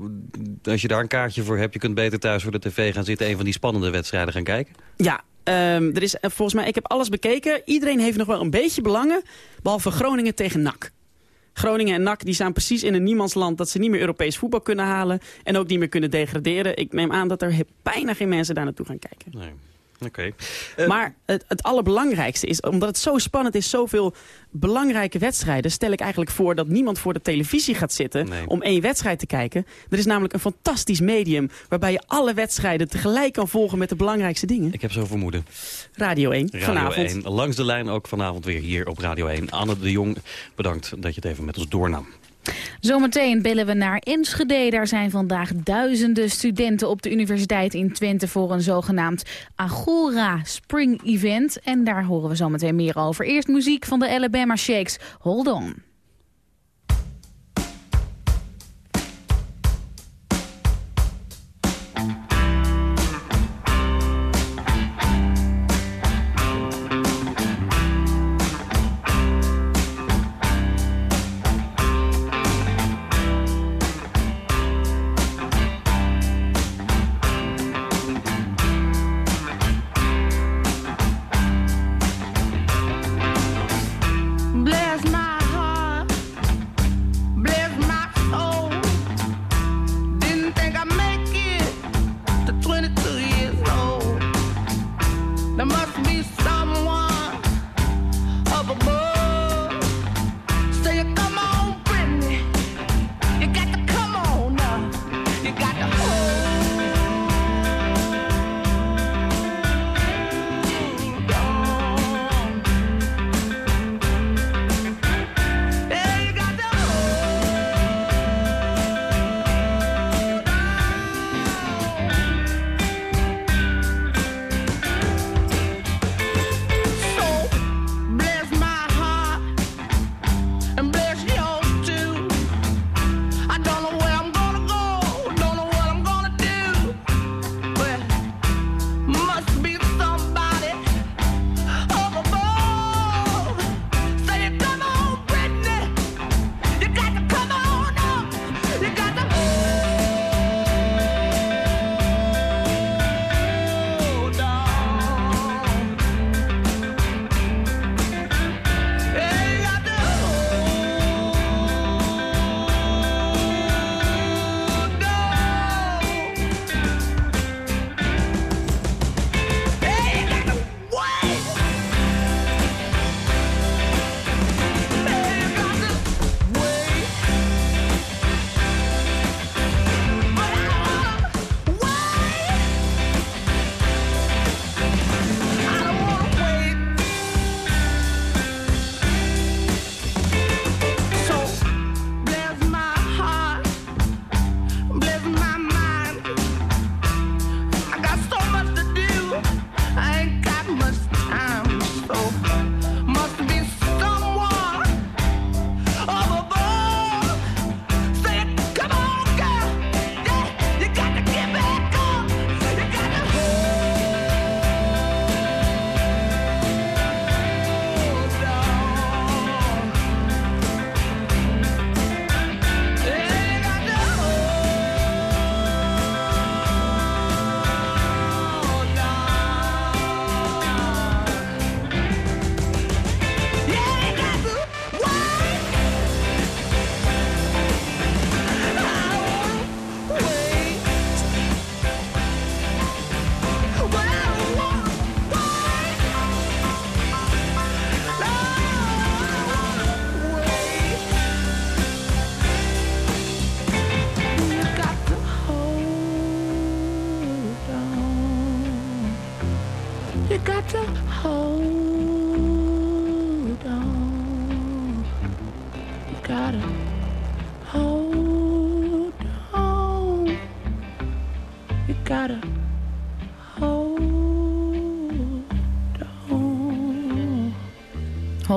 als je daar een kaartje voor hebt... je kunt beter thuis voor de tv gaan zitten... een van die spannende wedstrijden gaan kijken? Ja, ehm, er is volgens mij, ik heb alles bekeken. Iedereen heeft nog wel een beetje belangen, behalve Groningen tegen NAC. Groningen en NAC die staan precies in een niemandsland dat ze niet meer Europees voetbal kunnen halen en ook niet meer kunnen degraderen. Ik neem aan dat er bijna geen mensen daar naartoe gaan kijken. Nee. Oké. maar het, het allerbelangrijkste is, omdat het zo spannend is, zoveel belangrijke wedstrijden, stel ik eigenlijk voor dat niemand voor de televisie gaat zitten om één wedstrijd te kijken. Er is namelijk een fantastisch medium waarbij je alle wedstrijden tegelijk kan volgen met de belangrijkste dingen. Ik heb zo vermoeden. Radio 1, Radio vanavond. 1, langs de lijn ook vanavond weer hier op Radio 1. Anne de Jong, bedankt dat je het even met ons doornam. Zometeen bellen we naar Enschede. Daar zijn vandaag duizenden studenten op de universiteit in Twente... voor een zogenaamd Agora Spring Event. En daar horen we zometeen meer over. Eerst muziek van de Alabama Shakes. Hold on.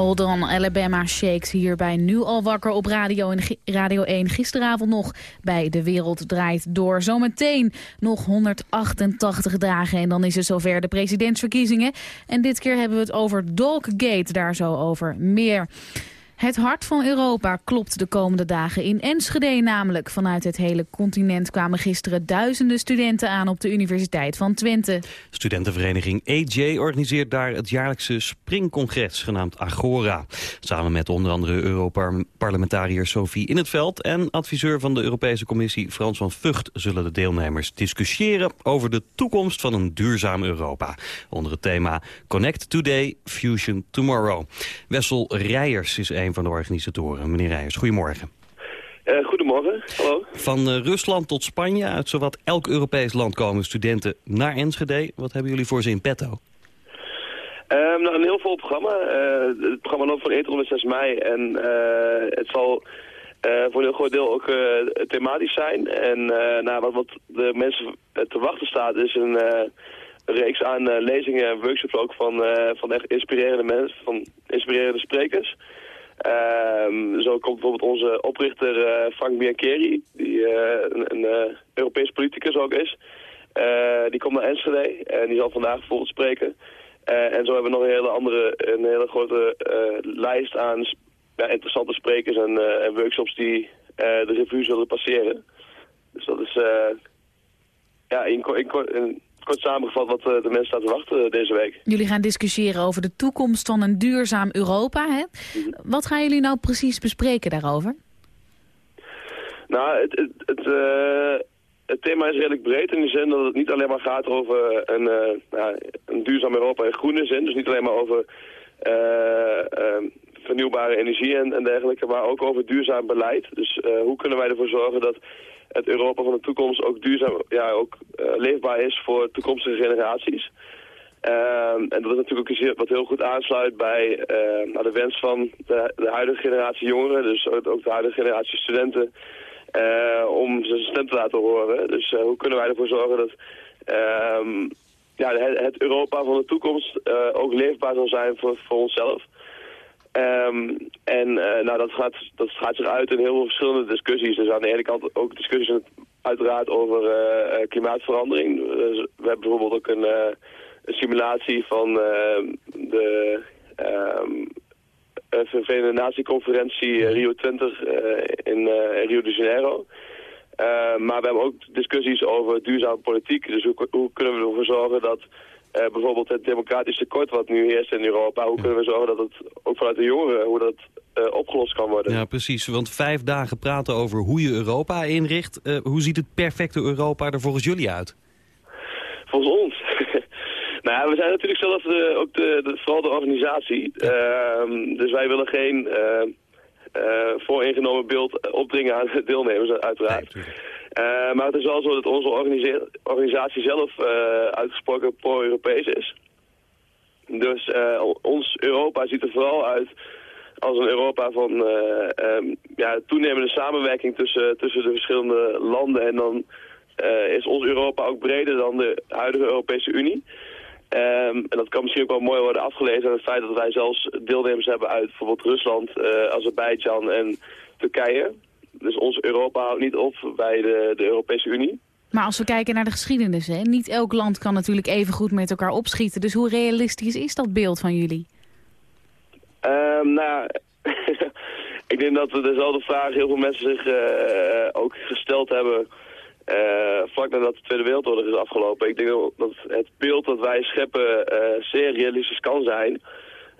Hold on, Alabama Shakes hier bij Nu al wakker op Radio, en Radio 1. Gisteravond nog bij De Wereld Draait Door. Zometeen nog 188 dagen en dan is het zover de presidentsverkiezingen. En dit keer hebben we het over Doggate, daar zo over meer. Het hart van Europa klopt de komende dagen in Enschede namelijk. Vanuit het hele continent kwamen gisteren duizenden studenten aan op de Universiteit van Twente. Studentenvereniging AJ organiseert daar het jaarlijkse springcongres genaamd Agora. Samen met onder andere Europarlementariër Sophie In het Veld en adviseur van de Europese Commissie Frans van Vught zullen de deelnemers discussiëren over de toekomst van een duurzaam Europa. Onder het thema Connect Today, Fusion Tomorrow. Wessel Rijers is een van de organisatoren. Meneer Rijers, goedemorgen. Uh, goedemorgen, hallo. Van uh, Rusland tot Spanje, uit zowat elk Europees land komen studenten naar Enschede. Wat hebben jullie voor ze in petto? Um, nou, een heel vol programma. Uh, het programma loopt van 1 tot en met 6 mei en het zal voor een heel groot deel ook thematisch zijn. En nou, wat, wat de mensen te wachten staat is een reeks aan lezingen en workshops ook van, van echt inspirerende mensen, van inspirerende sprekers. Um, zo komt bijvoorbeeld onze oprichter uh, Frank Biancheri, die uh, een, een uh, Europees politicus ook is. die komt naar Enschede en die zal vandaag bijvoorbeeld spreken. en zo hebben we nog een hele andere, een hele grote lijst aan interessante sprekers en, en workshops die de revue zullen passeren. Dus dat is ja, in, in, in kort samengevat wat eh, de mensen staan te wachten eh, deze week. Jullie gaan discussiëren over de toekomst van een duurzaam Europa. Hè? Mhm. Wat gaan jullie nou precies bespreken daarover? Nou, het, het, het, uh, het, thema is redelijk breed in de zin dat het niet alleen maar gaat over een, uh, nou, een duurzaam Europa in groene zin. Dus niet alleen maar over uh, vernieuwbare energie en, en, dergelijke, maar ook over duurzaam beleid. Dus hoe kunnen wij ervoor zorgen dat het Europa van de toekomst ook duurzaam, ja, ook uh, leefbaar is voor toekomstige generaties. Uh, en dat is natuurlijk ook iets wat heel goed aansluit bij nou, de wens van de, de, huidige generatie jongeren, dus ook de huidige generatie studenten, uh, om zijn stem te laten horen. Dus hoe kunnen wij ervoor zorgen dat ehm, ja, het, Europa van de toekomst ook leefbaar zal zijn voor, voor onszelf. Um, en uh, nou, dat, gaat, dat gaat zich uit in heel veel verschillende discussies. Dus aan de ene kant ook discussies uiteraard over uh, klimaatverandering. Dus we hebben bijvoorbeeld ook een, simulatie van de um, Verenigde Natieconferentie Rio 20 in Rio de Janeiro. maar we hebben ook discussies over duurzame politiek. Dus hoe, hoe kunnen we ervoor zorgen dat uh, bijvoorbeeld het democratisch tekort wat nu heerst in Europa. Hoe kunnen we zorgen dat het ook vanuit de jongeren hoe dat uh, opgelost kan worden? Ja, precies. Want vijf dagen praten over hoe je Europa inricht. Uh, hoe ziet het perfecte Europa er volgens jullie uit? Volgens ons? nou ja, we zijn natuurlijk zelf de, ook de, de, vooral de organisatie. Ehm, dus wij willen geen vooringenomen beeld opdringen aan de deelnemers, uiteraard. Nee, uh, maar het is wel zo dat onze organisatie zelf uh, uitgesproken pro-Europees is. Dus uh, ons Europa ziet er vooral uit als een Europa van um, ja, toenemende samenwerking tussen, tussen de verschillende landen. En dan is ons Europa ook breder dan de huidige Europese Unie. Um, en dat kan misschien ook wel mooi worden afgelezen aan het feit dat wij zelfs deelnemers hebben uit bijvoorbeeld Rusland, Azerbeidzjan en Turkije. Dus ons Europa houdt niet op bij de, de Europese Unie. Maar als we kijken naar de geschiedenis, hè, niet elk land kan natuurlijk even goed met elkaar opschieten. Dus hoe realistisch is dat beeld van jullie? Um, nou, ik denk dat dezelfde vraag heel veel mensen zich uh, ook gesteld hebben uh, vlak nadat de Tweede Wereldoorlog is afgelopen. Ik denk dat het beeld dat wij scheppen uh, zeer realistisch kan zijn.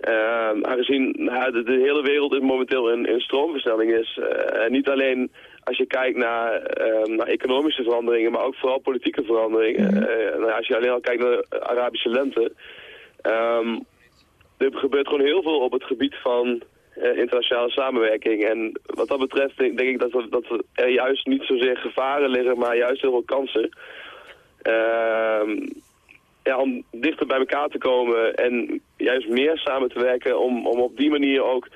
Uh, aangezien nou, de, de, hele wereld momenteel in, in stroomversnelling is. Uh, en niet alleen als je kijkt naar, uh, naar, economische veranderingen, maar ook vooral politieke veranderingen. Mm nou, als je alleen al kijkt naar de Arabische lente. Um, er gebeurt gewoon heel veel op het gebied van uh, internationale samenwerking. En wat dat betreft denk, denk ik dat, er, dat er juist niet zozeer gevaren liggen, maar juist heel veel kansen. Ehm, ja, om dichter bij elkaar te komen en juist meer samen te werken om, om op die manier ook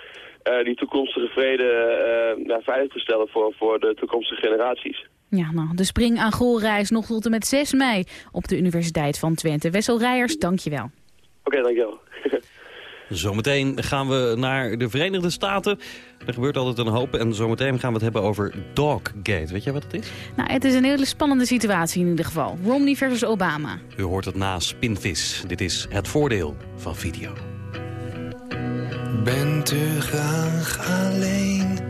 eh, die toekomstige vrede eh, ja, veilig te stellen voor, voor de toekomstige generaties. Ja, nou, de Spring Angoolreis nog tot en met 6 mei op de Universiteit van Twente. Wessel Rijers, dankjewel. Oké, dankjewel. Zometeen gaan we naar de Verenigde Staten. Er gebeurt altijd een hoop. En zometeen gaan we het hebben over Doggate. Weet jij wat het is? Nou, het is een hele spannende situatie in ieder geval. Romney versus Obama. U hoort het na Spinvis. Dit is het voordeel van video. Bent u graag alleen?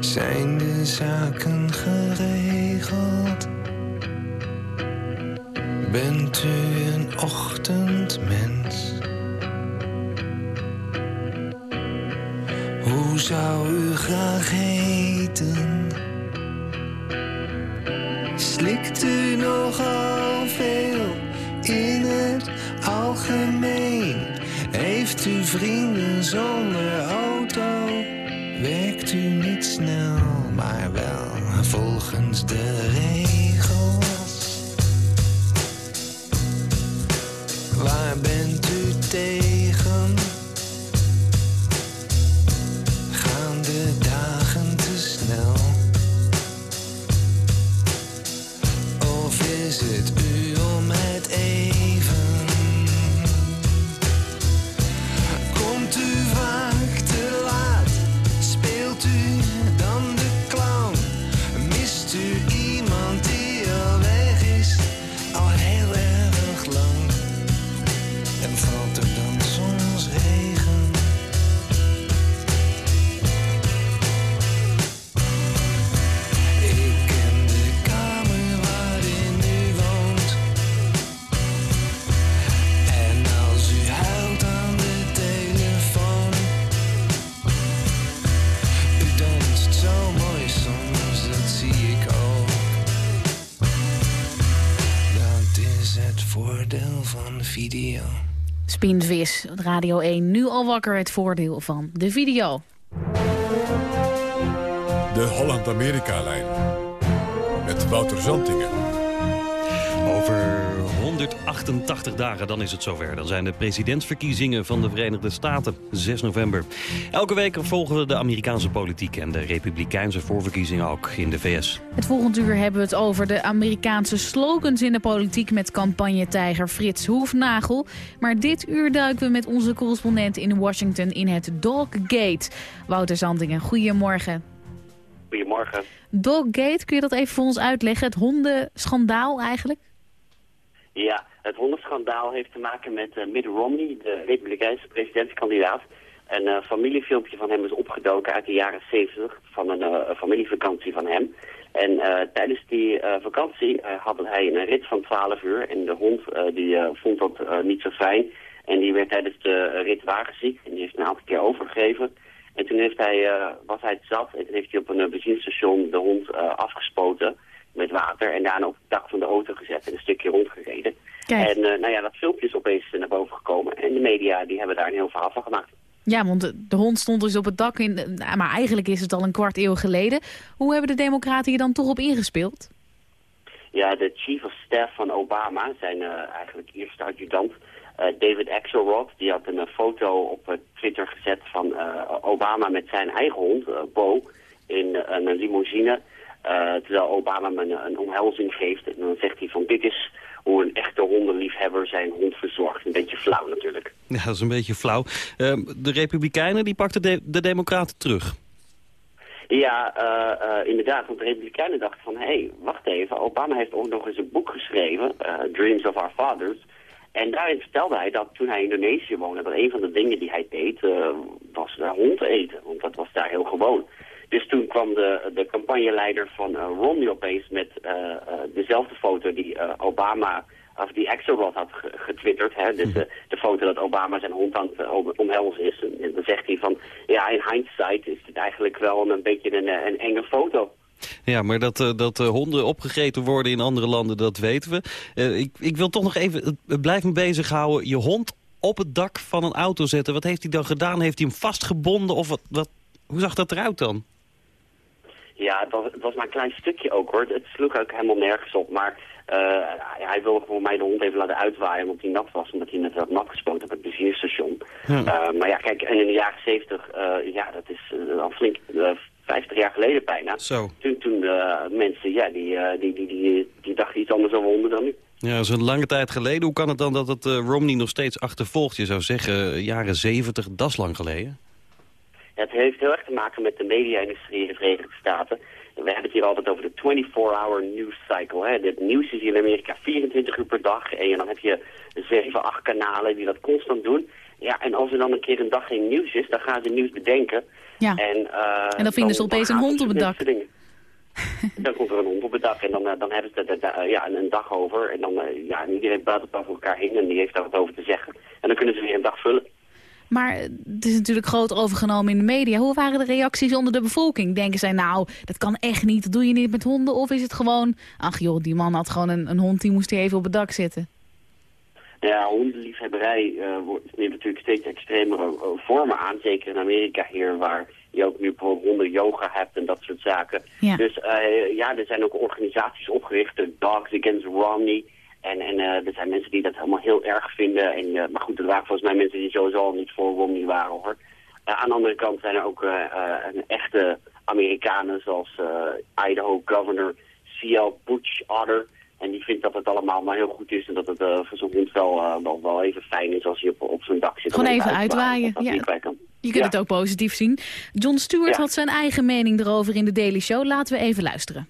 Zijn de zaken geregeld? Bent u een ochtendmens? Hoe zou u graag eten? Slikt u nogal veel in het algemeen? Heeft u vrienden zonder auto? Werkt u niet snel, maar wel volgens de regels? Van video. Spinvis, Radio 1, nu al wakker het voordeel van de video. De Holland-Amerika-lijn. Met Wouter Zantingen. Over 188 dagen, dan is het zover. Dan zijn de presidentsverkiezingen van de Verenigde Staten, 6 november. Elke week volgen we de Amerikaanse politiek en de republikeinse voorverkiezingen ook in de VS. Het volgende uur hebben we het over de Amerikaanse slogans in de politiek met campagnetijger Frits Hoefnagel. Maar dit uur duiken we met onze correspondent in Washington in het Doggate. Wouter Zandingen, goedemorgen. Goedemorgen. Doggate, kun je dat even voor ons uitleggen? Het hondenschandaal eigenlijk? Ja, het hondenschandaal heeft te maken met eh, Mitt Romney, de republikeinse presidentskandidaat. Een eh, familiefilmpje van hem is opgedoken uit de jaren 70 van een eh, familievakantie van hem. En tijdens die vakantie had hij een rit van 12 uur en de hond die vond dat niet zo fijn. En die werd tijdens de rit wagenziek en die heeft een aantal keer overgegeven. En toen heeft hij, was hij zat en heeft hij op een benzinestation de hond afgespoten met water. En daarna op het dak van de auto gezet en een stukje rondgereden. Kijk. En eh, nou ja, dat filmpje is opeens naar boven gekomen. En de media die hebben daar een heel verhaal van gemaakt. Ja, want de, de hond stond dus op het dak, in, eh, maar eigenlijk is het al een kwart eeuw geleden. Hoe hebben de democraten hier dan toch op ingespeeld? Ja, de chief of staff van Obama, zijn eh, eigenlijk eerste adjudant, eh, David Axelrod, die had een eh, foto op eh, Twitter gezet van eh, Obama met zijn eigen hond, eh, Bo, in eh, een limousine. Eh, terwijl Obama hem een, een omhelzing geeft. En dan zegt hij van dit is hoe een echte hondenliefhebber zijn hond verzorgt. Een beetje flauw natuurlijk. Ja, dat is een beetje flauw. Ehm, de Republikeinen die pakten de, de Democraten terug. Ja, eh, eh, inderdaad, want de Republikeinen dachten van... hé, hey, wacht even, Obama heeft ook nog eens een boek geschreven, Dreams of Our Fathers... En daarin vertelde hij dat toen hij in Indonesië woonde... dat een van de dingen die hij deed, was hond eten. Want dat was daar heel gewoon. Dus toen kwam de, de campagneleider van eh, Romney opeens met eh, eh, dezelfde foto die Obama... of die Axelrod had ge- getwitterd. Hè? Dus de, de foto dat Obama zijn hond aan het omhelzen is. En, dan zegt hij van... Ja, in hindsight is dit eigenlijk wel een, een beetje een, een enge foto. Ja, maar dat, dat honden opgegeten worden in andere landen, dat weten we. Ik, ik wil toch nog even, het- het blijft me bezighouden. Je hond op het dak van een auto zetten. Wat heeft hij dan gedaan? Heeft hij hem vastgebonden? Of wat, wat, hoe zag dat eruit dan? Ja, het was, het was maar een klein stukje ook hoor. Het sloeg ook helemaal nergens op. Maar eh, hij wilde gewoon mij de hond even laten uitwaaien omdat hij nat was. Omdat hij net had nat gespoten op het benzinestation. Ja. Eh, maar ja, kijk, en in de jaren zeventig, eh, ja, dat is al flink, eh, 50 jaar geleden bijna. Zo. Toen, toen mensen, ja, die, die, die, die, die dachten iets anders over honden dan nu. Ja, dat is een lange tijd geleden. Hoe kan het dan dat het Romney nog steeds achtervolgt? Je zou zeggen, jaren 70, dat is lang geleden. Het heeft heel erg te maken met de media-industrie in de Verenigde Staten. We hebben het hier altijd over de 24-hour news cycle. Hè. Het nieuws is hier in Amerika 24 uur per dag. En dan heb je 7, 8 kanalen die dat constant doen. Ja, en als er dan een keer een dag geen nieuws is, dan gaan ze nieuws bedenken. Ja. En, eh, En dan vinden ze opeens een hond op het dak. dan komt er een hond op het dak en dan, eh, dan hebben ze er ja, een, dag over. En dan, eh, ja, en iedereen het over elkaar heen en die heeft daar wat over te zeggen. En dan kunnen ze weer een dag vullen. Maar het is natuurlijk groot overgenomen in de media. Hoe waren de reacties onder de bevolking? Denken zij, nou, dat kan echt niet, dat doe je niet met honden? Of is het gewoon, ach joh, die man had gewoon een, een hond, die moest hier even op het dak zitten? Ja, hondenliefhebberij wordt- neemt natuurlijk steeds extremere eh, vormen aan. Zeker in Amerika hier, waar je ook nu bijvoorbeeld honden yoga hebt en dat soort zaken. Ja. Dus eh, ja, er zijn ook organisaties opgericht, Dogs Against Romney. En, en eh, er zijn mensen die dat helemaal heel erg vinden. En, eh, maar goed, er waren volgens mij mensen die sowieso al niet voor Romney waren hoor. Eh, aan de andere kant zijn er ook een echte Amerikanen zoals Idaho Governor C.L. Butch Otter. En die vindt dat het allemaal maar heel goed is en dat het voor zo'n hond wel, wel, wel even fijn is als hij op, op zo'n dak zit. Gewoon even uitwaaien, ja. Je kunt Ja. het ook positief zien. John Stewart Ja. had zijn eigen mening erover in de Daily Show. Laten we even luisteren.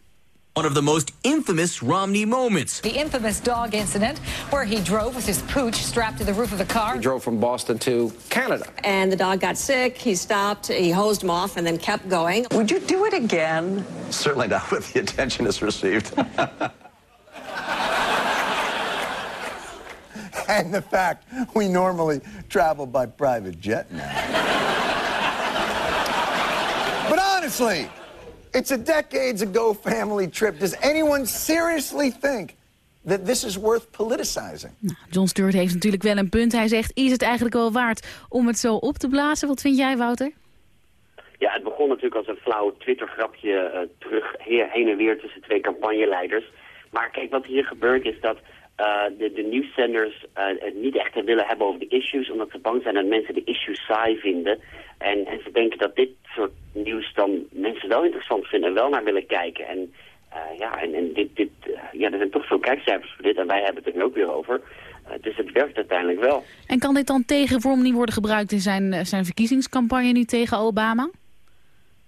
One of the most infamous Romney moments. The infamous dog incident where he drove with his pooch strapped to the roof of the car. He drove from Boston to Canada. And the dog got sick. He stopped. He hosed him off and then kept going. Would you do it again? Certainly not with the attention it's received. and the fact we normally travel by private jet now. but honestly, it's a decades ago family trip. Does anyone seriously think that this is worth politicizing? John Stewart heeft natuurlijk wel een punt. Hij zegt, is het eigenlijk wel waard om het zo op te blazen? Wat vind jij, Wouter? Ja, het begon natuurlijk als een flauw Twitter-grapje eh, terug he- heen en weer tussen twee campagneleiders. Maar kijk, wat hier gebeurt is dat eh, de, de nieuwszenders eh, het niet echt willen hebben over de issues, omdat ze bang zijn dat mensen de issues saai vinden. En, en ze denken dat dit soort nieuws dan mensen wel interessant vinden en wel naar willen kijken. En eh, ja, en, en dit, dit, eh, ja, er zijn toch veel kijkcijfers voor dit en wij hebben het er nu ook weer over. Eh, dus het werkt uiteindelijk wel. En kan dit dan tegen Romney worden gebruikt in zijn, zijn verkiezingscampagne nu tegen Obama?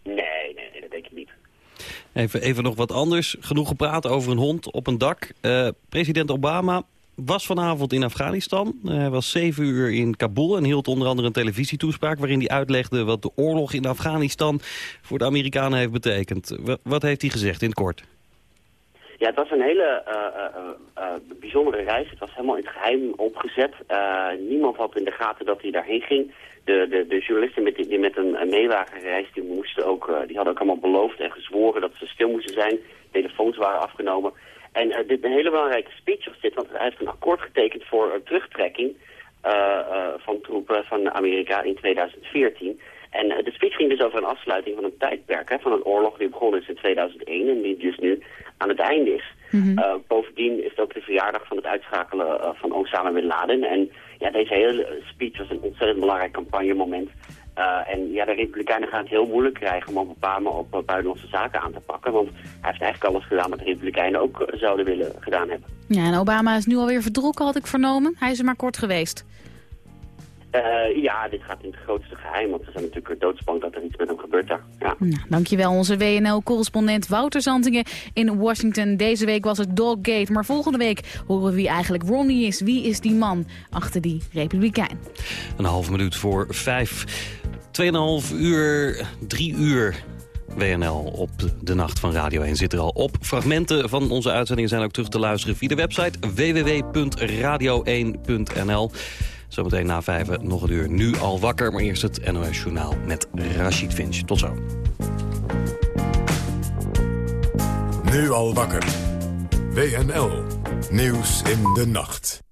Nee, nee, nee, dat denk ik niet. Even, even nog wat anders. Genoeg gepraat over een hond op een dak. Eh, president Obama was vanavond in Afghanistan. Hij was zeven uur in Kabul en hield onder andere een televisietoespraak... waarin hij uitlegde wat de oorlog in Afghanistan voor de Amerikanen heeft betekend. Wa- wat heeft hij gezegd in het kort? Ja, het was een hele eh, eh, eh, bijzondere reis. Het was helemaal in het geheim opgezet. Niemand had in de gaten dat hij daarheen ging. De, de, de journalisten met, die, met een, een meewagen gereisd, die, moesten ook, die hadden ook allemaal beloofd en gezworen dat ze stil moesten zijn. Telefoons waren afgenomen. En eh, dit een hele belangrijke speech was dit, want hij heeft een akkoord getekend voor een terugtrekking eh, eh, van troepen van Amerika in 2014. En de speech ging dus over een afsluiting van een tijdperk, hè, van een oorlog die begonnen is in 2001 en die dus nu aan het einde is. Eh, bovendien is het ook de verjaardag van het uitschakelen van Osama Bin Laden. En ja, deze hele speech was een ontzettend belangrijk campagnemoment. Eh, en ja, de Republikeinen gaan het heel moeilijk krijgen om Obama op eh, buitenlandse zaken aan te pakken. Want hij heeft eigenlijk alles gedaan wat de Republikeinen ook eh, zouden willen gedaan hebben. Ja, en Obama is nu alweer vertrokken, had ik vernomen. Hij is er maar kort geweest. Eh, ja, dit gaat in het grootste geheim, want ze zijn natuurlijk doodsbang dat er iets met hem gebeurt daar. Ja. Nou, dankjewel, onze WNL-correspondent Wouter Zantingen in Washington. Deze week was het Doggate, maar volgende week horen we wie eigenlijk Romney is. Wie is die man achter die republikein? Een half minuut voor vijf. Tweeënhalf uur, drie uur WNL op de nacht van Radio 1 zit er al op. Fragmenten van onze uitzendingen zijn ook terug te luisteren via de website www.radio1.nl. Zometeen na vijven nog een uur nu al wakker, maar eerst het NOS Journaal met Rashid Finch. Tot zo. Nu al wakker. WNL. Nieuws in de nacht.